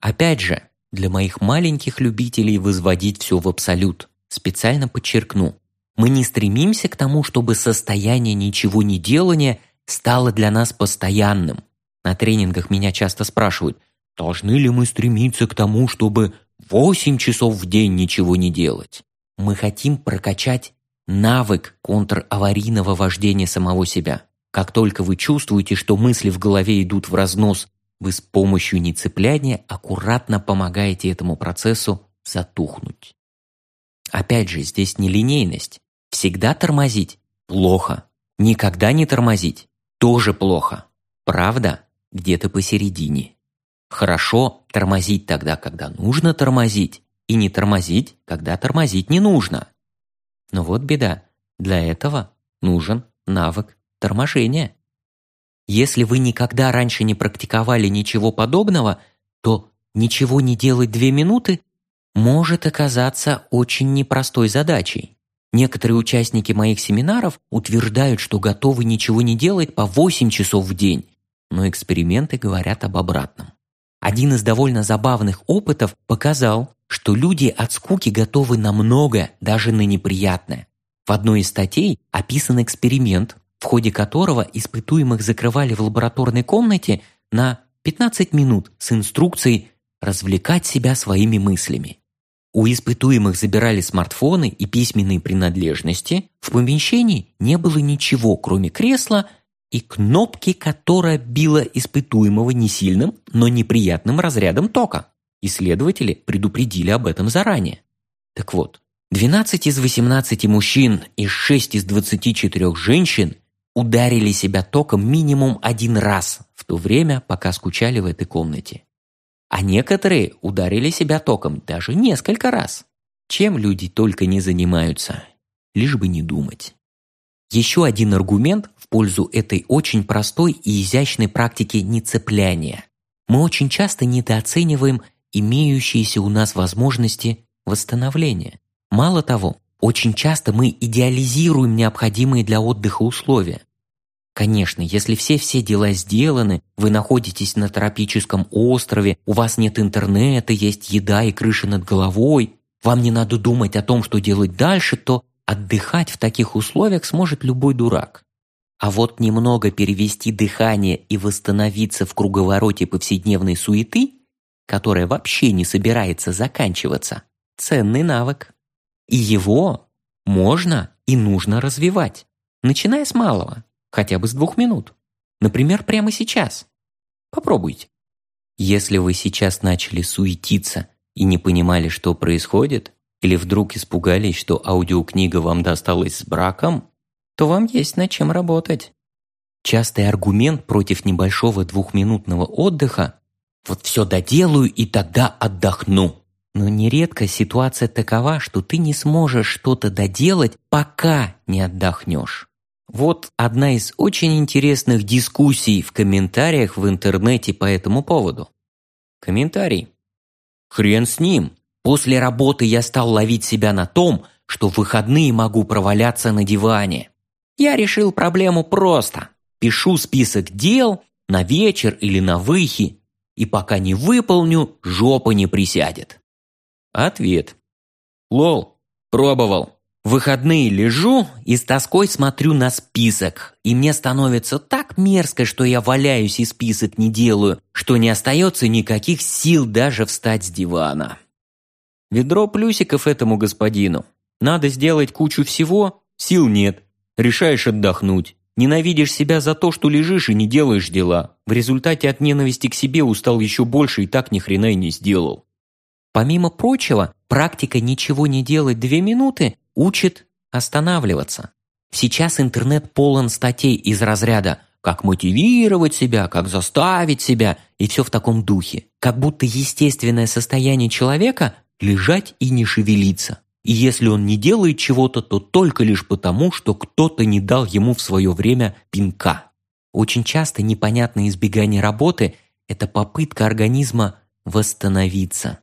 Опять же, для моих маленьких любителей возводить все в абсолют. Специально подчеркну. Мы не стремимся к тому, чтобы состояние ничего не делания стало для нас постоянным. На тренингах меня часто спрашивают, должны ли мы стремиться к тому, чтобы 8 часов в день ничего не делать. Мы хотим прокачать навык контраварийного вождения самого себя. Как только вы чувствуете, что мысли в голове идут в разнос вы с помощью нецепляния аккуратно помогаете этому процессу затухнуть. Опять же, здесь не линейность. Всегда тормозить – плохо. Никогда не тормозить – тоже плохо. Правда где-то посередине. Хорошо тормозить тогда, когда нужно тормозить, и не тормозить, когда тормозить не нужно. Но вот беда. Для этого нужен навык торможения. Если вы никогда раньше не практиковали ничего подобного, то ничего не делать две минуты может оказаться очень непростой задачей. Некоторые участники моих семинаров утверждают, что готовы ничего не делать по 8 часов в день, но эксперименты говорят об обратном. Один из довольно забавных опытов показал, что люди от скуки готовы на многое, даже на неприятное. В одной из статей описан эксперимент, в ходе которого испытуемых закрывали в лабораторной комнате на 15 минут с инструкцией развлекать себя своими мыслями. У испытуемых забирали смартфоны и письменные принадлежности, в помещении не было ничего, кроме кресла и кнопки, которая била испытуемого не сильным, но неприятным разрядом тока. Исследователи предупредили об этом заранее. Так вот, 12 из 18 мужчин и 6 из 24 женщин ударили себя током минимум один раз в то время, пока скучали в этой комнате. А некоторые ударили себя током даже несколько раз. Чем люди только не занимаются, лишь бы не думать. Еще один аргумент в пользу этой очень простой и изящной практики нецепляния. Мы очень часто недооцениваем имеющиеся у нас возможности восстановления. Мало того, очень часто мы идеализируем необходимые для отдыха условия. Конечно, если все-все дела сделаны, вы находитесь на тропическом острове, у вас нет интернета, есть еда и крыша над головой, вам не надо думать о том, что делать дальше, то отдыхать в таких условиях сможет любой дурак. А вот немного перевести дыхание и восстановиться в круговороте повседневной суеты, которая вообще не собирается заканчиваться, ценный навык. И его можно и нужно развивать, начиная с малого, хотя бы с двух минут. Например, прямо сейчас. Попробуйте. Если вы сейчас начали суетиться и не понимали, что происходит, или вдруг испугались, что аудиокнига вам досталась с браком, то вам есть над чем работать. Частый аргумент против небольшого двухминутного отдыха – вот все доделаю и тогда отдохну. Но нередко ситуация такова, что ты не сможешь что-то доделать, пока не отдохнешь. Вот одна из очень интересных дискуссий в комментариях в интернете по этому поводу. Комментарий. Хрен с ним. После работы я стал ловить себя на том, что в выходные могу проваляться на диване. Я решил проблему просто. Пишу список дел на вечер или на выхи, и пока не выполню, жопа не присядет. Ответ. Лол, пробовал. В выходные лежу и с тоской смотрю на список, и мне становится так мерзко, что я валяюсь и список не делаю, что не остается никаких сил даже встать с дивана. Ведро плюсиков этому господину. Надо сделать кучу всего, сил нет. Решаешь отдохнуть. Ненавидишь себя за то, что лежишь и не делаешь дела. В результате от ненависти к себе устал еще больше и так ни хрена и не сделал. Помимо прочего, практика «ничего не делать две минуты» учит останавливаться. Сейчас интернет полон статей из разряда «как мотивировать себя», «как заставить себя» и все в таком духе. Как будто естественное состояние человека – лежать и не шевелиться. И если он не делает чего-то, то только лишь потому, что кто-то не дал ему в свое время пинка. Очень часто непонятное избегание работы – это попытка организма восстановиться.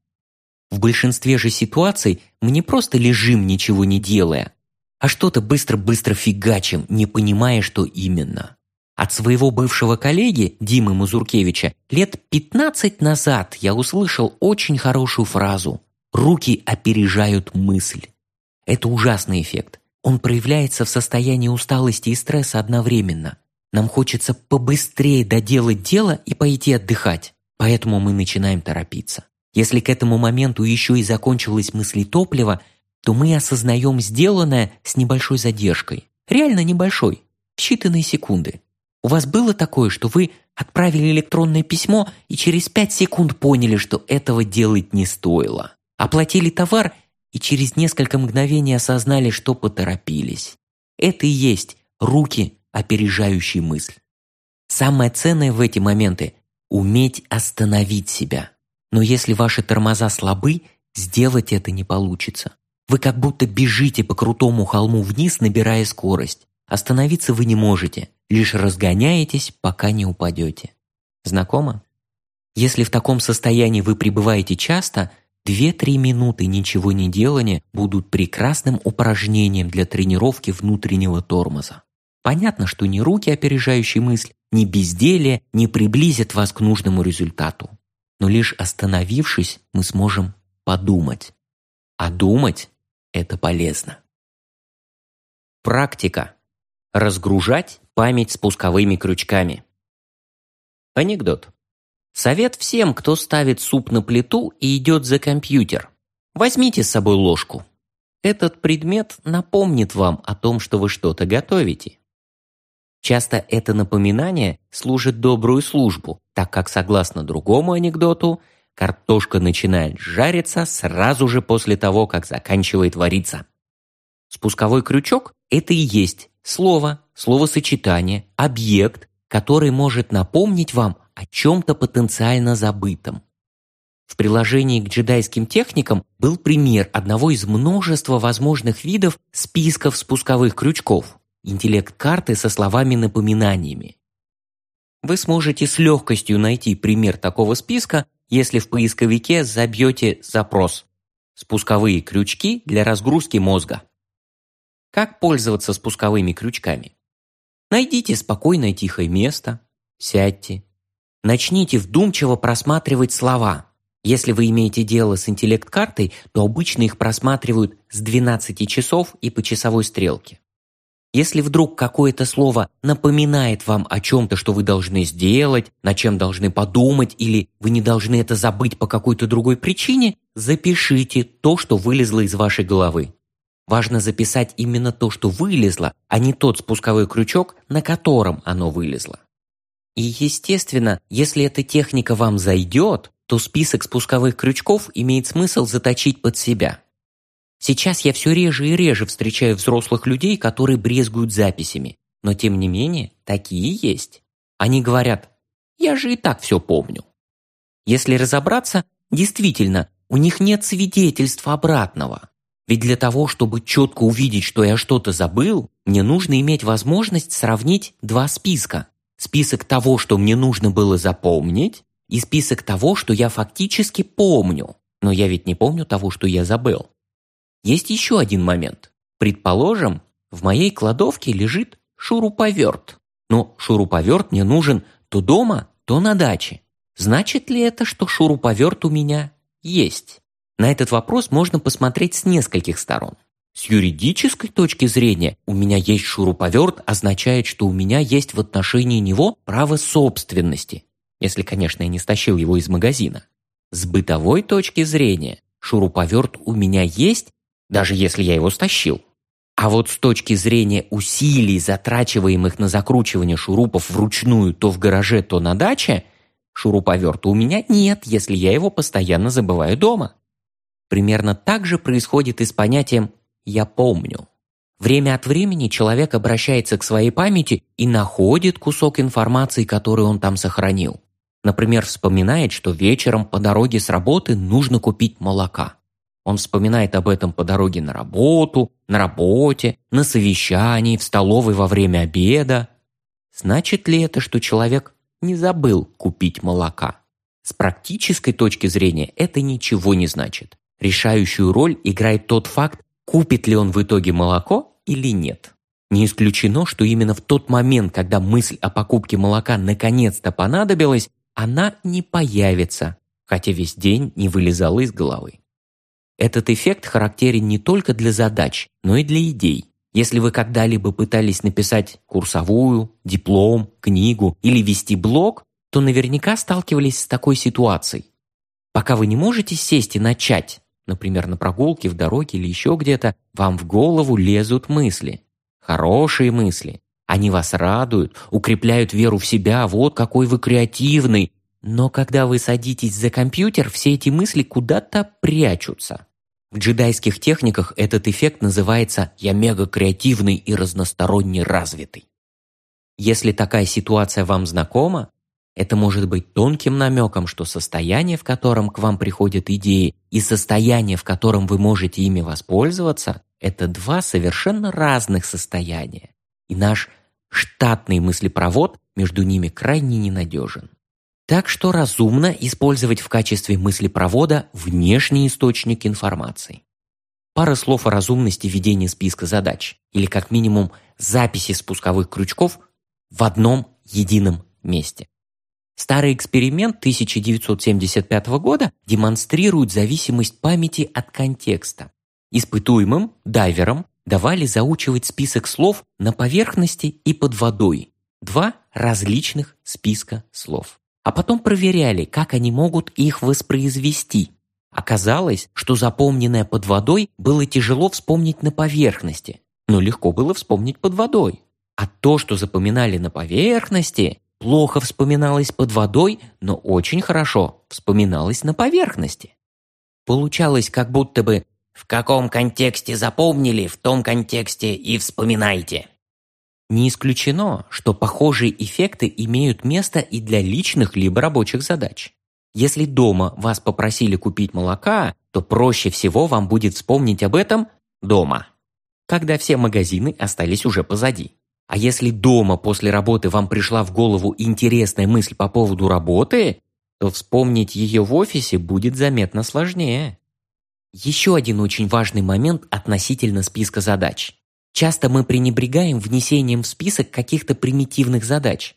В большинстве же ситуаций мы не просто лежим, ничего не делая, а что-то быстро-быстро фигачим, не понимая, что именно. От своего бывшего коллеги, Димы Мазуркевича, лет 15 назад я услышал очень хорошую фразу «руки опережают мысль». Это ужасный эффект. Он проявляется в состоянии усталости и стресса одновременно. Нам хочется побыстрее доделать дело и пойти отдыхать, поэтому мы начинаем торопиться. Если к этому моменту еще и закончилась мысли топлива, то мы осознаем сделанное с небольшой задержкой. Реально небольшой. Считанные секунды. У вас было такое, что вы отправили электронное письмо и через 5 секунд поняли, что этого делать не стоило. Оплатили товар и через несколько мгновений осознали, что поторопились. Это и есть руки, опережающие мысль. Самое ценное в эти моменты – уметь остановить себя. Но если ваши тормоза слабы, сделать это не получится. Вы как будто бежите по крутому холму вниз, набирая скорость. Остановиться вы не можете, лишь разгоняетесь, пока не упадете. Знакомо? Если в таком состоянии вы пребываете часто, 2-3 минуты ничего не делания будут прекрасным упражнением для тренировки внутреннего тормоза. Понятно, что ни руки, опережающие мысль, ни безделие не приблизят вас к нужному результату но лишь остановившись, мы сможем подумать. А думать – это полезно. Практика. Разгружать память спусковыми крючками. Анекдот. Совет всем, кто ставит суп на плиту и идет за компьютер. Возьмите с собой ложку. Этот предмет напомнит вам о том, что вы что-то готовите. Часто это напоминание служит добрую службу, так как, согласно другому анекдоту, картошка начинает жариться сразу же после того, как заканчивает вариться. Спусковой крючок – это и есть слово, словосочетание, объект, который может напомнить вам о чем-то потенциально забытом. В приложении к джедайским техникам был пример одного из множества возможных видов списков спусковых крючков – интеллект-карты со словами-напоминаниями. Вы сможете с легкостью найти пример такого списка, если в поисковике забьете запрос «Спусковые крючки для разгрузки мозга». Как пользоваться спусковыми крючками? Найдите спокойное тихое место, сядьте. Начните вдумчиво просматривать слова. Если вы имеете дело с интеллект-картой, то обычно их просматривают с 12 часов и по часовой стрелке. Если вдруг какое-то слово напоминает вам о чем-то, что вы должны сделать, над чем должны подумать, или вы не должны это забыть по какой-то другой причине, запишите то, что вылезло из вашей головы. Важно записать именно то, что вылезло, а не тот спусковой крючок, на котором оно вылезло. И естественно, если эта техника вам зайдет, то список спусковых крючков имеет смысл заточить под себя – Сейчас я все реже и реже встречаю взрослых людей, которые брезгуют записями. Но тем не менее, такие есть. Они говорят, я же и так все помню. Если разобраться, действительно, у них нет свидетельства обратного. Ведь для того, чтобы четко увидеть, что я что-то забыл, мне нужно иметь возможность сравнить два списка. Список того, что мне нужно было запомнить, и список того, что я фактически помню. Но я ведь не помню того, что я забыл. Есть еще один момент. Предположим, в моей кладовке лежит шуруповерт. Но шуруповерт мне нужен то дома, то на даче. Значит ли это, что шуруповерт у меня есть? На этот вопрос можно посмотреть с нескольких сторон. С юридической точки зрения у меня есть шуруповерт означает, что у меня есть в отношении него право собственности, если, конечно, я не стащил его из магазина. С бытовой точки зрения шуруповерт у меня есть, даже если я его стащил. А вот с точки зрения усилий, затрачиваемых на закручивание шурупов вручную то в гараже, то на даче, шуруповерта у меня нет, если я его постоянно забываю дома. Примерно так же происходит и с понятием «я помню». Время от времени человек обращается к своей памяти и находит кусок информации, который он там сохранил. Например, вспоминает, что вечером по дороге с работы нужно купить молока. Он вспоминает об этом по дороге на работу, на работе, на совещании, в столовой во время обеда. Значит ли это, что человек не забыл купить молока? С практической точки зрения это ничего не значит. Решающую роль играет тот факт, купит ли он в итоге молоко или нет. Не исключено, что именно в тот момент, когда мысль о покупке молока наконец-то понадобилась, она не появится, хотя весь день не вылезала из головы. Этот эффект характерен не только для задач, но и для идей. Если вы когда-либо пытались написать курсовую, диплом, книгу или вести блог, то наверняка сталкивались с такой ситуацией. Пока вы не можете сесть и начать, например, на прогулке, в дороге или еще где-то, вам в голову лезут мысли. Хорошие мысли, они вас радуют, укрепляют веру в себя, вот какой вы креативный. Но когда вы садитесь за компьютер, все эти мысли куда-то прячутся. В джедайских техниках этот эффект называется «я мега креативный и разносторонне развитый». Если такая ситуация вам знакома, это может быть тонким намеком, что состояние, в котором к вам приходят идеи, и состояние, в котором вы можете ими воспользоваться, это два совершенно разных состояния. И наш штатный мыслепровод между ними крайне ненадежен. Так что разумно использовать в качестве мыслепровода внешний источник информации. Пара слов о разумности ведения списка задач, или как минимум записи спусковых крючков в одном едином месте. Старый эксперимент 1975 года демонстрирует зависимость памяти от контекста. Испытуемым, дайверам, давали заучивать список слов на поверхности и под водой. Два различных списка слов. А потом проверяли, как они могут их воспроизвести. Оказалось, что запомненное под водой было тяжело вспомнить на поверхности, но легко было вспомнить под водой. А то, что запоминали на поверхности, плохо вспоминалось под водой, но очень хорошо вспоминалось на поверхности. Получалось, как будто бы в каком контексте запомнили, в том контексте и вспоминайте. Не исключено, что похожие эффекты имеют место и для личных либо рабочих задач. Если дома вас попросили купить молока, то проще всего вам будет вспомнить об этом дома, когда все магазины остались уже позади. А если дома после работы вам пришла в голову интересная мысль по поводу работы, то вспомнить ее в офисе будет заметно сложнее. Еще один очень важный момент относительно списка задач. Часто мы пренебрегаем внесением в список каких-то примитивных задач.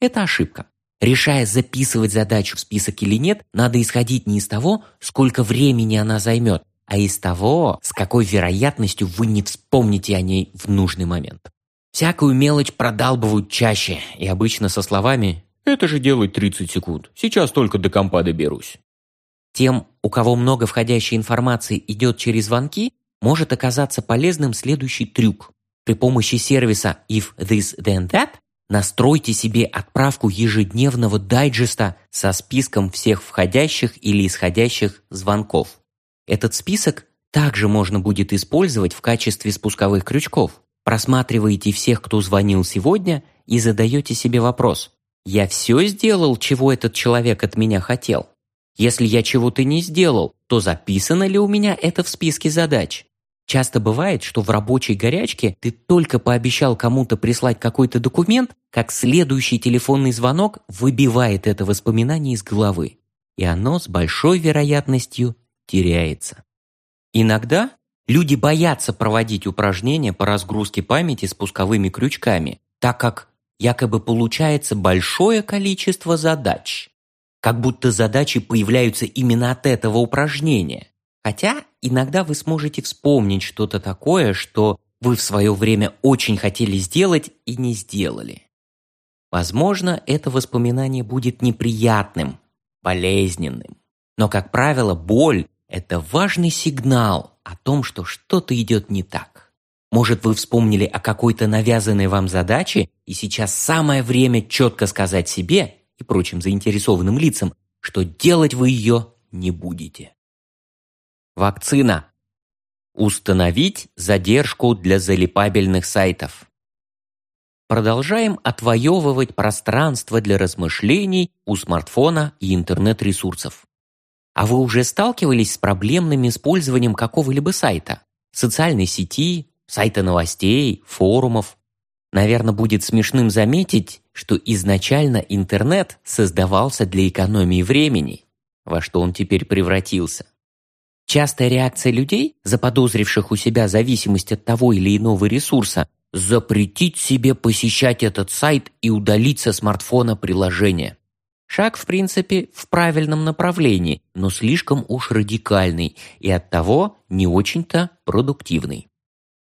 Это ошибка. Решая записывать задачу в список или нет, надо исходить не из того, сколько времени она займет, а из того, с какой вероятностью вы не вспомните о ней в нужный момент. Всякую мелочь продалбывают чаще, и обычно со словами «Это же делать 30 секунд, сейчас только до компа доберусь». Тем, у кого много входящей информации идет через звонки, может оказаться полезным следующий трюк. При помощи сервиса If This Then That настройте себе отправку ежедневного дайджеста со списком всех входящих или исходящих звонков. Этот список также можно будет использовать в качестве спусковых крючков. Просматриваете всех, кто звонил сегодня, и задаете себе вопрос «Я все сделал, чего этот человек от меня хотел?» Если я чего-то не сделал, то записано ли у меня это в списке задач? Часто бывает, что в рабочей горячке ты только пообещал кому-то прислать какой-то документ, как следующий телефонный звонок выбивает это воспоминание из головы, и оно с большой вероятностью теряется. Иногда Люди боятся проводить упражнения по разгрузке памяти с пусковыми крючками, так как якобы получается большое количество задач. Как будто задачи появляются именно от этого упражнения. Хотя иногда вы сможете вспомнить что-то такое, что вы в свое время очень хотели сделать и не сделали. Возможно, это воспоминание будет неприятным, болезненным. Но, как правило, боль – это важный сигнал о том, что что-то идет не так. Может, вы вспомнили о какой-то навязанной вам задаче, и сейчас самое время четко сказать себе и прочим заинтересованным лицам, что делать вы ее не будете. Вакцина. Установить задержку для залипабельных сайтов. Продолжаем отвоевывать пространство для размышлений у смартфона и интернет-ресурсов. А вы уже сталкивались с проблемным использованием какого-либо сайта? Социальной сети, сайта новостей, форумов? Наверное, будет смешным заметить, что изначально интернет создавался для экономии времени, во что он теперь превратился. Частая реакция людей, заподозривших у себя зависимость от того или иного ресурса, запретить себе посещать этот сайт и удалить со смартфона приложение. Шаг, в принципе, в правильном направлении, но слишком уж радикальный и оттого не очень-то продуктивный.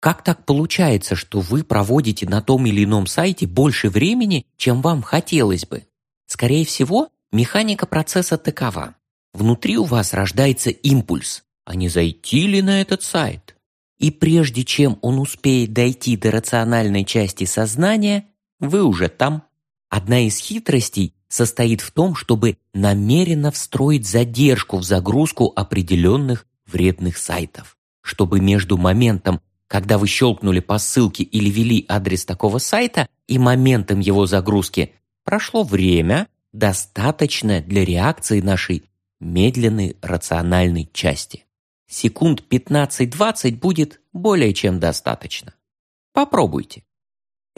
Как так получается, что вы проводите на том или ином сайте больше времени, чем вам хотелось бы? Скорее всего, механика процесса такова. Внутри у вас рождается импульс, а не зайти ли на этот сайт? И прежде чем он успеет дойти до рациональной части сознания, вы уже там. Одна из хитростей состоит в том, чтобы намеренно встроить задержку в загрузку определенных вредных сайтов, чтобы между моментом, когда вы щелкнули по ссылке или ввели адрес такого сайта, и моментом его загрузки прошло время, достаточное для реакции нашей медленной рациональной части секунд 15-20 будет более чем достаточно. Попробуйте.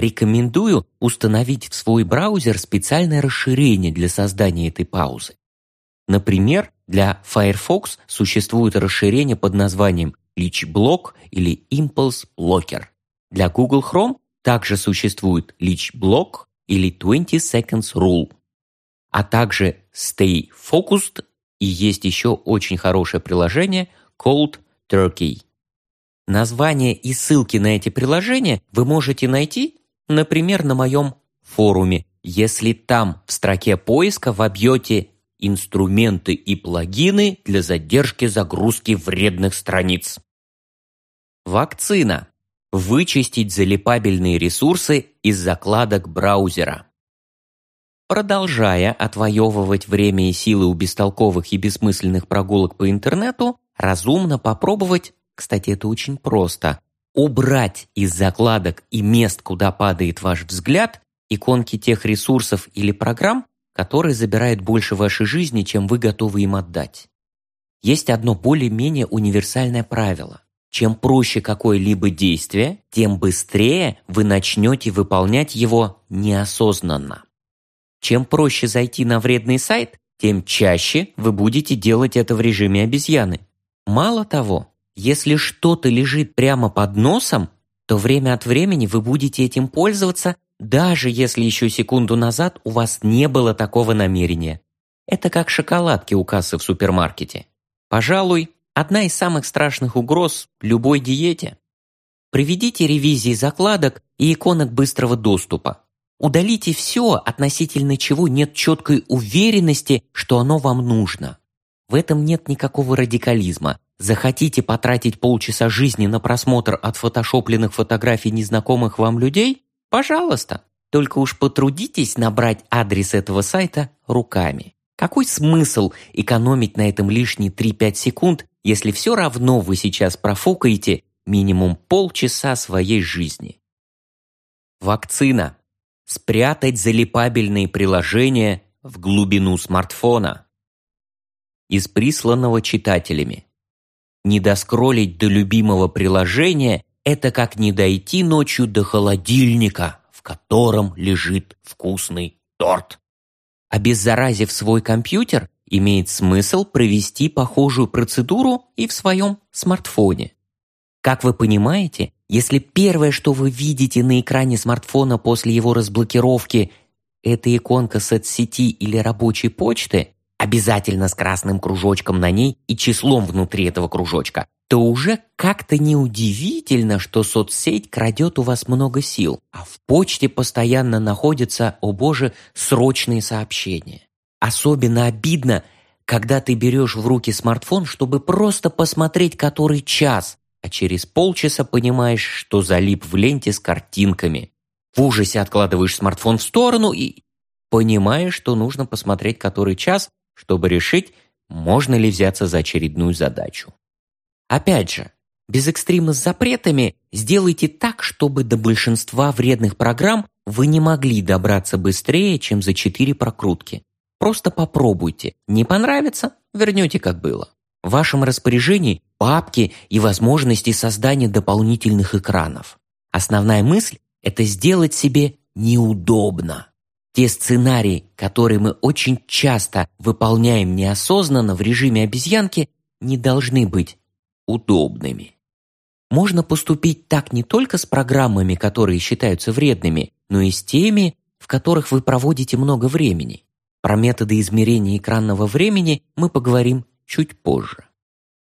Рекомендую установить в свой браузер специальное расширение для создания этой паузы. Например, для Firefox существует расширение под названием Leech Block или Impulse Blocker. Для Google Chrome также существует Leech Block или 20 Seconds Rule, а также Stay Focused и есть еще очень хорошее приложение – Cold Turkey. Название и ссылки на эти приложения вы можете найти, например, на моем форуме, если там в строке поиска вобьете «Инструменты и плагины для задержки загрузки вредных страниц». Вакцина. Вычистить залипабельные ресурсы из закладок браузера. Продолжая отвоевывать время и силы у бестолковых и бессмысленных прогулок по интернету, разумно попробовать, кстати, это очень просто, убрать из закладок и мест, куда падает ваш взгляд, иконки тех ресурсов или программ, которые забирают больше вашей жизни, чем вы готовы им отдать. Есть одно более-менее универсальное правило. Чем проще какое-либо действие, тем быстрее вы начнете выполнять его неосознанно. Чем проще зайти на вредный сайт, тем чаще вы будете делать это в режиме обезьяны. Мало того, если что-то лежит прямо под носом, то время от времени вы будете этим пользоваться, даже если еще секунду назад у вас не было такого намерения. Это как шоколадки у кассы в супермаркете. Пожалуй, одна из самых страшных угроз любой диете. Приведите ревизии закладок и иконок быстрого доступа. Удалите все, относительно чего нет четкой уверенности, что оно вам нужно. В этом нет никакого радикализма. Захотите потратить полчаса жизни на просмотр отфотошопленных фотографий незнакомых вам людей? Пожалуйста. Только уж потрудитесь набрать адрес этого сайта руками. Какой смысл экономить на этом лишние 3-5 секунд, если все равно вы сейчас профукаете минимум полчаса своей жизни? Вакцина. Спрятать залипабельные приложения в глубину смартфона из присланного читателями. Не доскролить до любимого приложения – это как не дойти ночью до холодильника, в котором лежит вкусный торт. Обеззаразив свой компьютер, имеет смысл провести похожую процедуру и в своем смартфоне. Как вы понимаете, если первое, что вы видите на экране смартфона после его разблокировки, это иконка соцсети или рабочей почты, обязательно с красным кружочком на ней и числом внутри этого кружочка, то уже как-то неудивительно, что соцсеть крадет у вас много сил, а в почте постоянно находятся, о боже, срочные сообщения. Особенно обидно, когда ты берешь в руки смартфон, чтобы просто посмотреть который час, а через полчаса понимаешь, что залип в ленте с картинками. В ужасе откладываешь смартфон в сторону и понимаешь, что нужно посмотреть который час, чтобы решить, можно ли взяться за очередную задачу. Опять же, без экстрима с запретами сделайте так, чтобы до большинства вредных программ вы не могли добраться быстрее, чем за 4 прокрутки. Просто попробуйте. Не понравится – вернете как было. В вашем распоряжении папки и возможности создания дополнительных экранов. Основная мысль – это сделать себе неудобно. Те сценарии, которые мы очень часто выполняем неосознанно в режиме обезьянки, не должны быть удобными. Можно поступить так не только с программами, которые считаются вредными, но и с теми, в которых вы проводите много времени. Про методы измерения экранного времени мы поговорим чуть позже.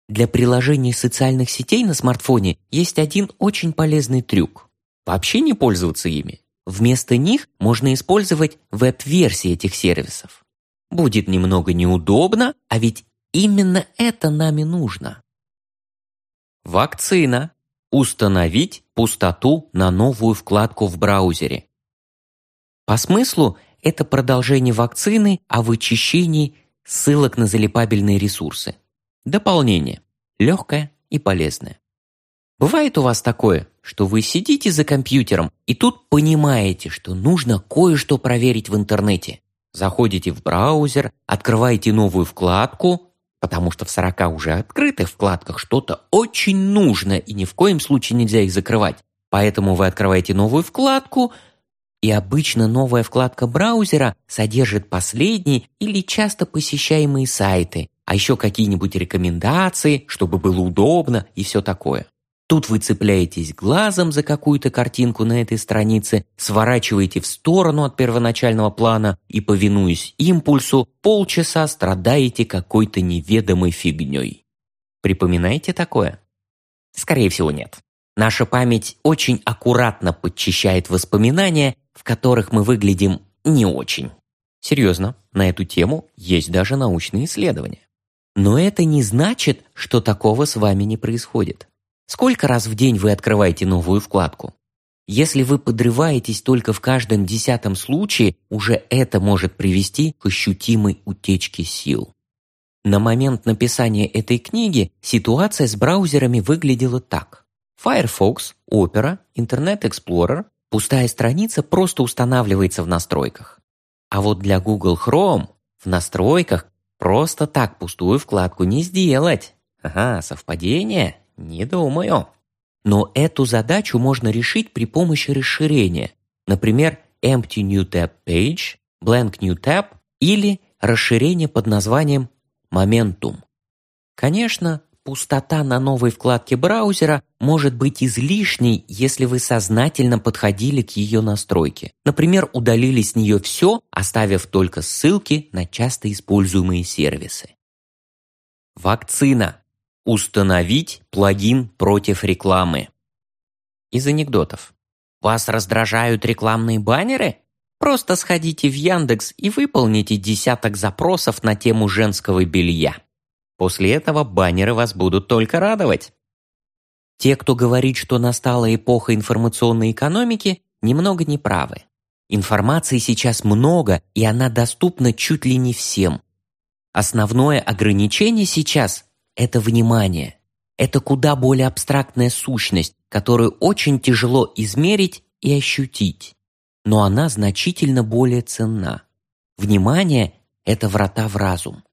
Для приложений социальных сетей на смартфоне есть один очень полезный трюк. Вообще не пользоваться ими. Вместо них можно использовать веб-версии этих сервисов. Будет немного неудобно, а ведь именно это нами нужно. Вакцина. Установить пустоту на новую вкладку в браузере. По смыслу это продолжение вакцины о вычищении ссылок на залипабельные ресурсы. Дополнение. Легкое и полезное. Бывает у вас такое, что вы сидите за компьютером и тут понимаете, что нужно кое-что проверить в интернете. Заходите в браузер, открываете новую вкладку, потому что в 40 уже открытых вкладках что-то очень нужно и ни в коем случае нельзя их закрывать. Поэтому вы открываете новую вкладку, и обычно новая вкладка браузера содержит последние или часто посещаемые сайты, а еще какие-нибудь рекомендации, чтобы было удобно и все такое. Тут вы цепляетесь глазом за какую-то картинку на этой странице, сворачиваете в сторону от первоначального плана и, повинуясь импульсу, полчаса страдаете какой-то неведомой фигней. Припоминаете такое? Скорее всего, нет. Наша память очень аккуратно подчищает воспоминания в которых мы выглядим не очень. Серьезно, на эту тему есть даже научные исследования. Но это не значит, что такого с вами не происходит. Сколько раз в день вы открываете новую вкладку? Если вы подрываетесь только в каждом десятом случае, уже это может привести к ощутимой утечке сил. На момент написания этой книги ситуация с браузерами выглядела так. Firefox, Opera, Internet Explorer Пустая страница просто устанавливается в настройках. А вот для Google Chrome в настройках просто так пустую вкладку не сделать. Ага, совпадение? Не думаю. Но эту задачу можно решить при помощи расширения. Например, Empty New Tab Page, Blank New Tab или расширение под названием Momentum. Конечно, Пустота на новой вкладке браузера может быть излишней, если вы сознательно подходили к ее настройке. Например, удалили с нее все, оставив только ссылки на часто используемые сервисы. Вакцина. Установить плагин против рекламы. Из анекдотов. Вас раздражают рекламные баннеры? Просто сходите в Яндекс и выполните десяток запросов на тему женского белья. После этого баннеры вас будут только радовать. Те, кто говорит, что настала эпоха информационной экономики, немного неправы. Информации сейчас много, и она доступна чуть ли не всем. Основное ограничение сейчас – это внимание. Это куда более абстрактная сущность, которую очень тяжело измерить и ощутить. Но она значительно более ценна. Внимание – это врата в разум.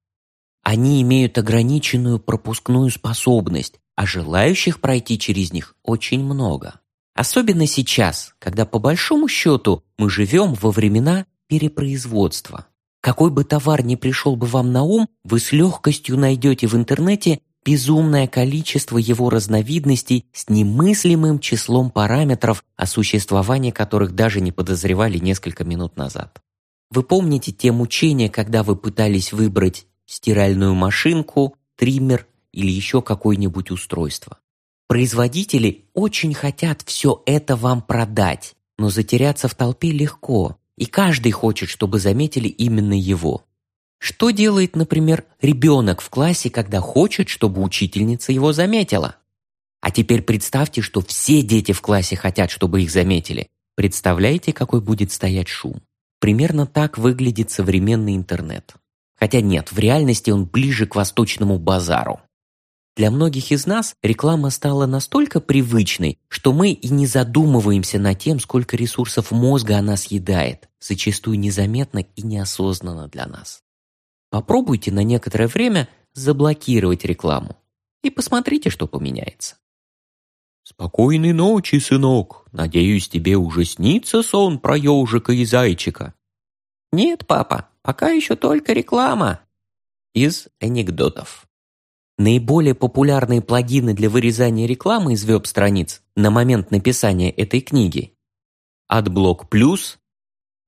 Они имеют ограниченную пропускную способность, а желающих пройти через них очень много. Особенно сейчас, когда по большому счету мы живем во времена перепроизводства. Какой бы товар ни пришел бы вам на ум, вы с легкостью найдете в интернете безумное количество его разновидностей с немыслимым числом параметров, о существовании которых даже не подозревали несколько минут назад. Вы помните те мучения, когда вы пытались выбрать стиральную машинку, триммер или еще какое-нибудь устройство? Производители очень хотят все это вам продать, но затеряться в толпе легко, и каждый хочет, чтобы заметили именно его. Что делает, например, ребенок в классе, когда хочет, чтобы учительница его заметила? А теперь представьте, что все дети в классе хотят, чтобы их заметили. Представляете, какой будет стоять шум? Примерно так выглядит современный интернет. Хотя нет, в реальности он ближе к восточному базару. Для многих из нас реклама стала настолько привычной, что мы и не задумываемся над тем, сколько ресурсов мозга она съедает, зачастую незаметно и неосознанно для нас. Попробуйте на некоторое время заблокировать рекламу и посмотрите, что поменяется. «Спокойной ночи, сынок. Надеюсь, тебе уже снится сон про ежика и зайчика». «Нет, папа, пока еще только реклама». Из анекдотов. Наиболее популярные плагины для вырезания рекламы из веб-страниц на момент написания этой книги AdBlock Plus,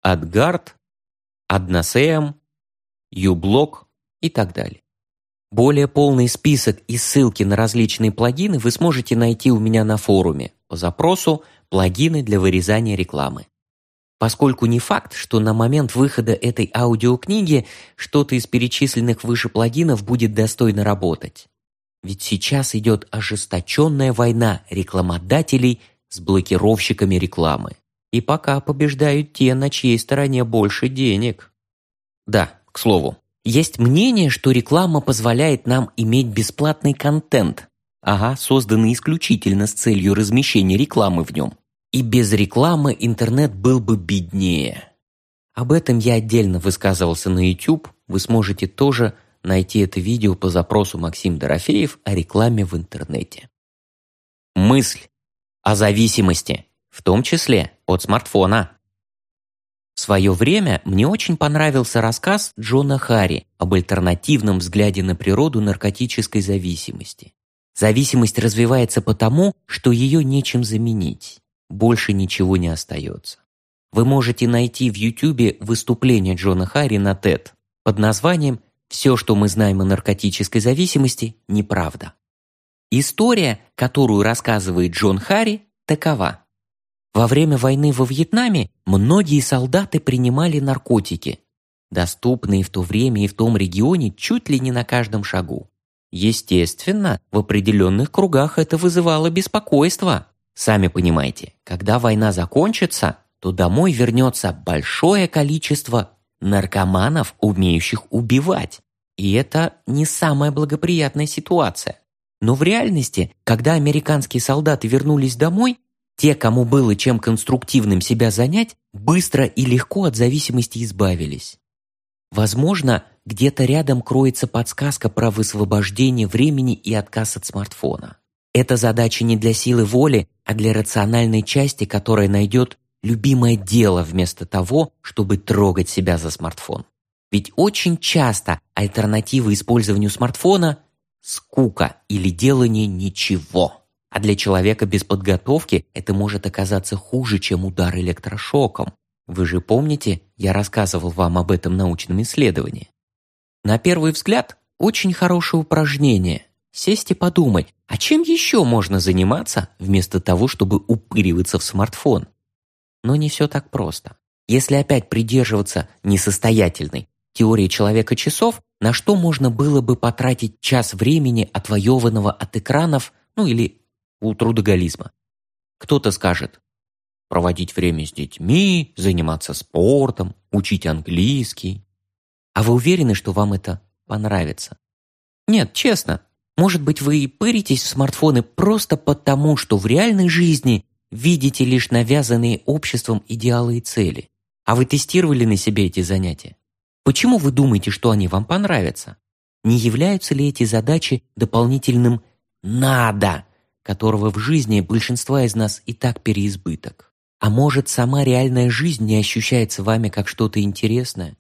AdGuard, AdNaseam, uBlock и так далее. Более полный список и ссылки на различные плагины вы сможете найти у меня на форуме по запросу «Плагины для вырезания рекламы». Поскольку не факт, что на момент выхода этой аудиокниги что-то из перечисленных выше плагинов будет достойно работать. Ведь сейчас идет ожесточенная война рекламодателей с блокировщиками рекламы. И пока побеждают те, на чьей стороне больше денег. Да, к слову, есть мнение, что реклама позволяет нам иметь бесплатный контент. Ага, созданный исключительно с целью размещения рекламы в нем. И без рекламы интернет был бы беднее. Об этом я отдельно высказывался на YouTube, вы сможете тоже найти это видео по запросу Максим Дорофеев о рекламе в интернете. Мысль о зависимости, в том числе от смартфона. В свое время мне очень понравился рассказ Джона Харри об альтернативном взгляде на природу наркотической зависимости. Зависимость развивается потому, что ее нечем заменить. Больше ничего не остается. Вы можете найти в YouTube выступление Джона Харри на TED под названием «Все, что мы знаем о наркотической зависимости, неправда». История, которую рассказывает Джон Харри, такова. Во время войны во Вьетнаме многие солдаты принимали наркотики, доступные в то время и в том регионе чуть ли не на каждом шагу. Естественно, в определенных кругах это вызывало беспокойство. Сами понимаете, когда война закончится, то домой вернется большое количество наркоманов, умеющих убивать. И это не самая благоприятная ситуация. Но в реальности, когда американские солдаты вернулись домой, те, кому было чем конструктивным себя занять, быстро и легко от зависимости избавились. Возможно, где-то рядом кроется подсказка про высвобождение времени и отказ от смартфона. Это задача не для силы воли, а для рациональной части, которая найдет любимое дело вместо того, чтобы трогать себя за смартфон. Ведь очень часто альтернатива использованию смартфона – скука или делание ничего. А для человека без подготовки это может оказаться хуже, чем удар электрошоком. Вы же помните, я рассказывал вам об этом научном исследовании. На первый взгляд, очень хорошее упражнение. Сесть и подумать, а чем еще можно заниматься, вместо того, чтобы упыриваться в смартфон? Но не все так просто. Если опять придерживаться несостоятельной теории человека-часов, на что можно было бы потратить час времени, отвоеванного от экранов, ну или у трудоголизма. Кто-то скажет проводить время с детьми, заниматься спортом, учить английский. А вы уверены, что вам это понравится? Нет, честно. Может быть, вы пыритесь в смартфоны просто потому, что в реальной жизни видите лишь навязанные обществом идеалы и цели. А вы тестировали на себе эти занятия? Почему вы думаете, что они вам понравятся? Не являются ли эти задачи дополнительным «надо», которого в жизни большинства из нас и так переизбыток. А может, сама реальная жизнь не ощущается вами как что-то интересное?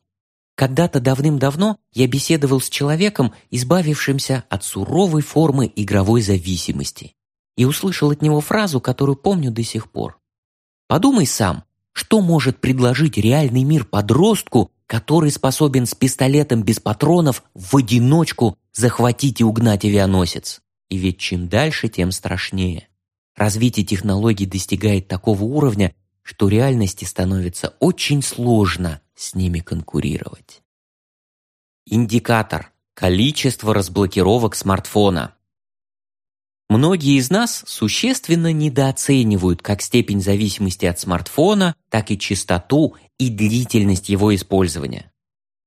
Когда-то давным-давно я беседовал с человеком, избавившимся от суровой формы игровой зависимости, и услышал от него фразу, которую помню до сих пор. Подумай сам, что может предложить реальный мир подростку, который способен с пистолетом без патронов в одиночку захватить и угнать авианосец? И ведь чем дальше, тем страшнее. Развитие технологий достигает такого уровня, что реальности становится очень сложно с ними конкурировать. Индикатор – количество разблокировок смартфона. Многие из нас существенно недооценивают как степень зависимости от смартфона, так и частоту и длительность его использования.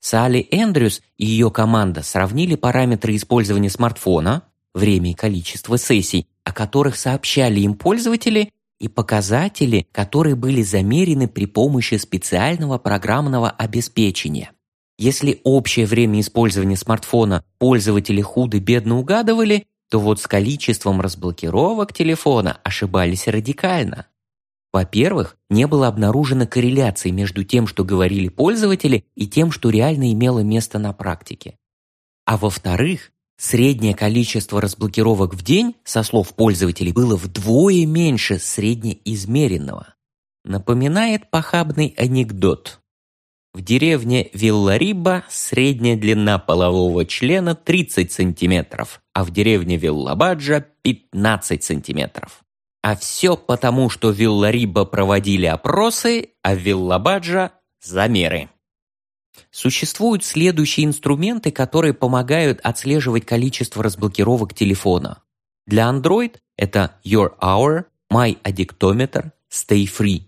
Салли Эндрюс и ее команда сравнили параметры использования смартфона, время и количество сессий, о которых сообщали им пользователи, и показатели, которые были замерены при помощи специального программного обеспечения. Если общее время использования смартфона пользователи худо-бедно угадывали, то вот с количеством разблокировок телефона ошибались радикально. Во-первых, не было обнаружено корреляции между тем, что говорили пользователи, и тем, что реально имело место на практике. А во-вторых, Среднее количество разблокировок в день, со слов пользователей, было вдвое меньше среднеизмеренного. Напоминает похабный анекдот. В деревне Виллариба средняя длина полового члена 30 см, а в деревне Виллабаджа 15 см. А все потому, что в Виллариба проводили опросы, а в Виллабаджа – замеры. Существуют следующие инструменты, которые помогают отслеживать количество разблокировок телефона. Для Android это Your Hour, My Addictometer, Stay Free,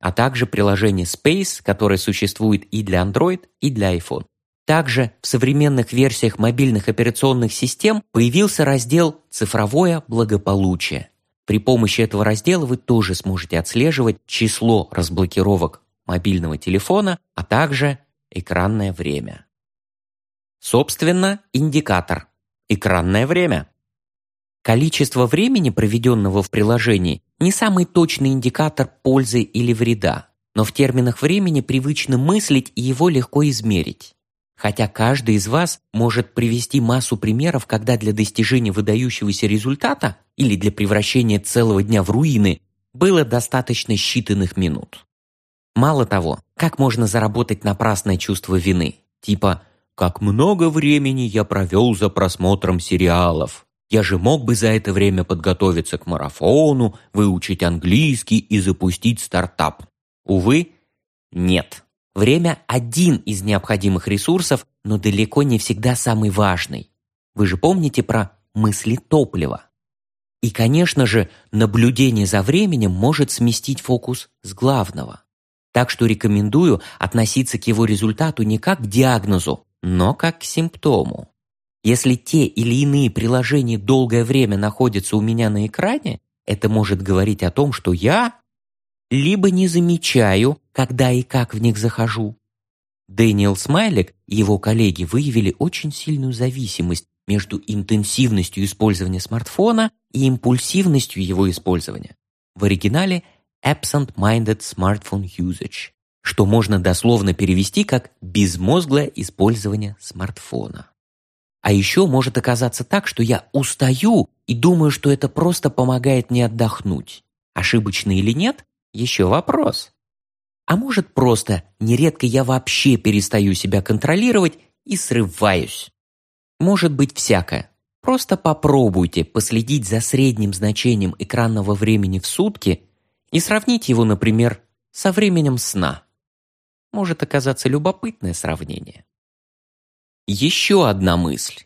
а также приложение Space, которое существует и для Android, и для iPhone. Также в современных версиях мобильных операционных систем появился раздел «Цифровое благополучие». При помощи этого раздела вы тоже сможете отслеживать число разблокировок мобильного телефона, а также экранное время. Собственно, индикатор – экранное время. Количество времени, проведенного в приложении, не самый точный индикатор пользы или вреда, но в терминах времени привычно мыслить и его легко измерить. Хотя каждый из вас может привести массу примеров, когда для достижения выдающегося результата или для превращения целого дня в руины было достаточно считанных минут. Мало того, как можно заработать напрасное чувство вины? Типа «Как много времени я провел за просмотром сериалов! Я же мог бы за это время подготовиться к марафону, выучить английский и запустить стартап». Увы, нет. Время – один из необходимых ресурсов, но далеко не всегда самый важный. Вы же помните про мысли топлива? И, конечно же, наблюдение за временем может сместить фокус с главного. Так что рекомендую относиться к его результату не как к диагнозу, но как к симптому. Если те или иные приложения долгое время находятся у меня на экране, это может говорить о том, что я либо не замечаю, когда и как в них захожу. Дэниел Смайлик и его коллеги выявили очень сильную зависимость между интенсивностью использования смартфона и импульсивностью его использования. В оригинале absent-minded smartphone usage, что можно дословно перевести как «безмозглое использование смартфона». А еще может оказаться так, что я устаю и думаю, что это просто помогает мне отдохнуть. Ошибочно или нет? Еще вопрос. А может просто нередко я вообще перестаю себя контролировать и срываюсь. Может быть всякое. Просто попробуйте последить за средним значением экранного времени в сутки и сравнить его, например, со временем сна. Может оказаться любопытное сравнение. Еще одна мысль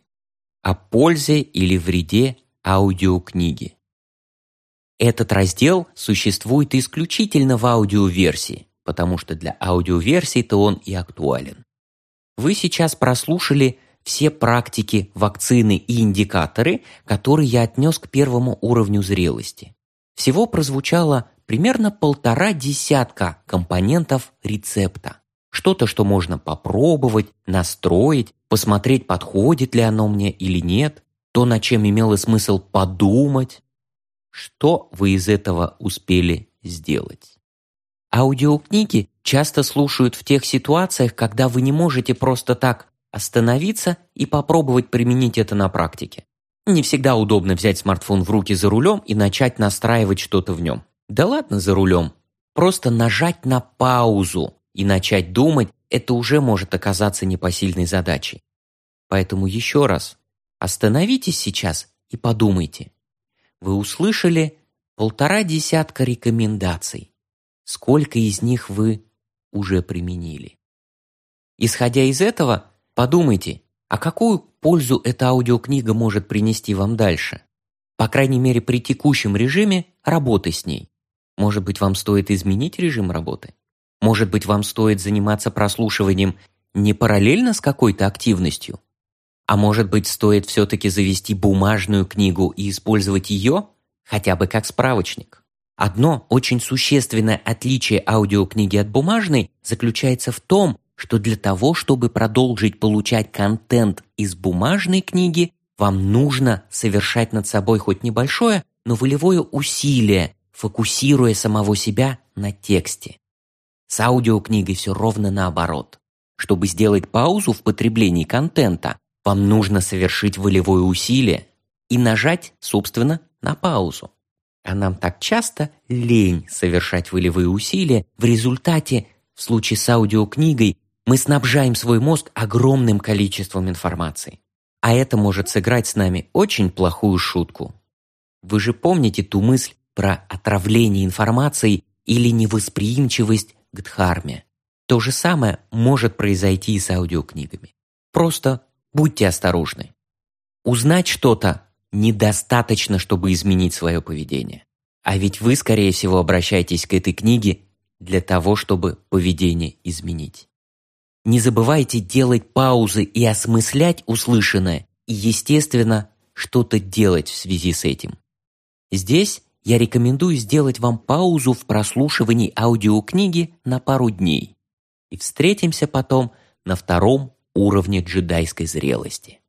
о пользе или вреде аудиокниги. Этот раздел существует исключительно в аудиоверсии, потому что для аудиоверсии-то он и актуален. Вы сейчас прослушали все практики, вакцины и индикаторы, которые я отнес к первому уровню зрелости. Всего прозвучало примерно полтора десятка компонентов рецепта. Что-то, что можно попробовать, настроить, посмотреть, подходит ли оно мне или нет, то, над чем имело смысл подумать. Что вы из этого успели сделать? Аудиокниги часто слушают в тех ситуациях, когда вы не можете просто так остановиться и попробовать применить это на практике. Не всегда удобно взять смартфон в руки за рулем и начать настраивать что-то в нем. Да ладно за рулем. Просто нажать на паузу и начать думать, это уже может оказаться непосильной задачей. Поэтому еще раз, остановитесь сейчас и подумайте. Вы услышали полтора десятка рекомендаций. Сколько из них вы уже применили? Исходя из этого, подумайте, а какую пользу эта аудиокнига может принести вам дальше? По крайней мере, при текущем режиме работы с ней. Может быть, вам стоит изменить режим работы? Может быть, вам стоит заниматься прослушиванием не параллельно с какой-то активностью? А может быть, стоит все-таки завести бумажную книгу и использовать ее хотя бы как справочник? Одно очень существенное отличие аудиокниги от бумажной заключается в том, что для того, чтобы продолжить получать контент из бумажной книги, вам нужно совершать над собой хоть небольшое, но волевое усилие, фокусируя самого себя на тексте. С аудиокнигой все ровно наоборот. Чтобы сделать паузу в потреблении контента, вам нужно совершить волевое усилие и нажать, собственно, на паузу. А нам так часто лень совершать волевые усилия. В результате, в случае с аудиокнигой, мы снабжаем свой мозг огромным количеством информации. А это может сыграть с нами очень плохую шутку. Вы же помните ту мысль про отравление информацией или невосприимчивость к дхарме. То же самое может произойти и с аудиокнигами. Просто будьте осторожны. Узнать что-то недостаточно, чтобы изменить свое поведение. А ведь вы, скорее всего, обращаетесь к этой книге для того, чтобы поведение изменить. Не забывайте делать паузы и осмыслять услышанное, и, естественно, что-то делать в связи с этим. Здесь я рекомендую сделать вам паузу в прослушивании аудиокниги на пару дней. И встретимся потом на втором уровне джедайской зрелости.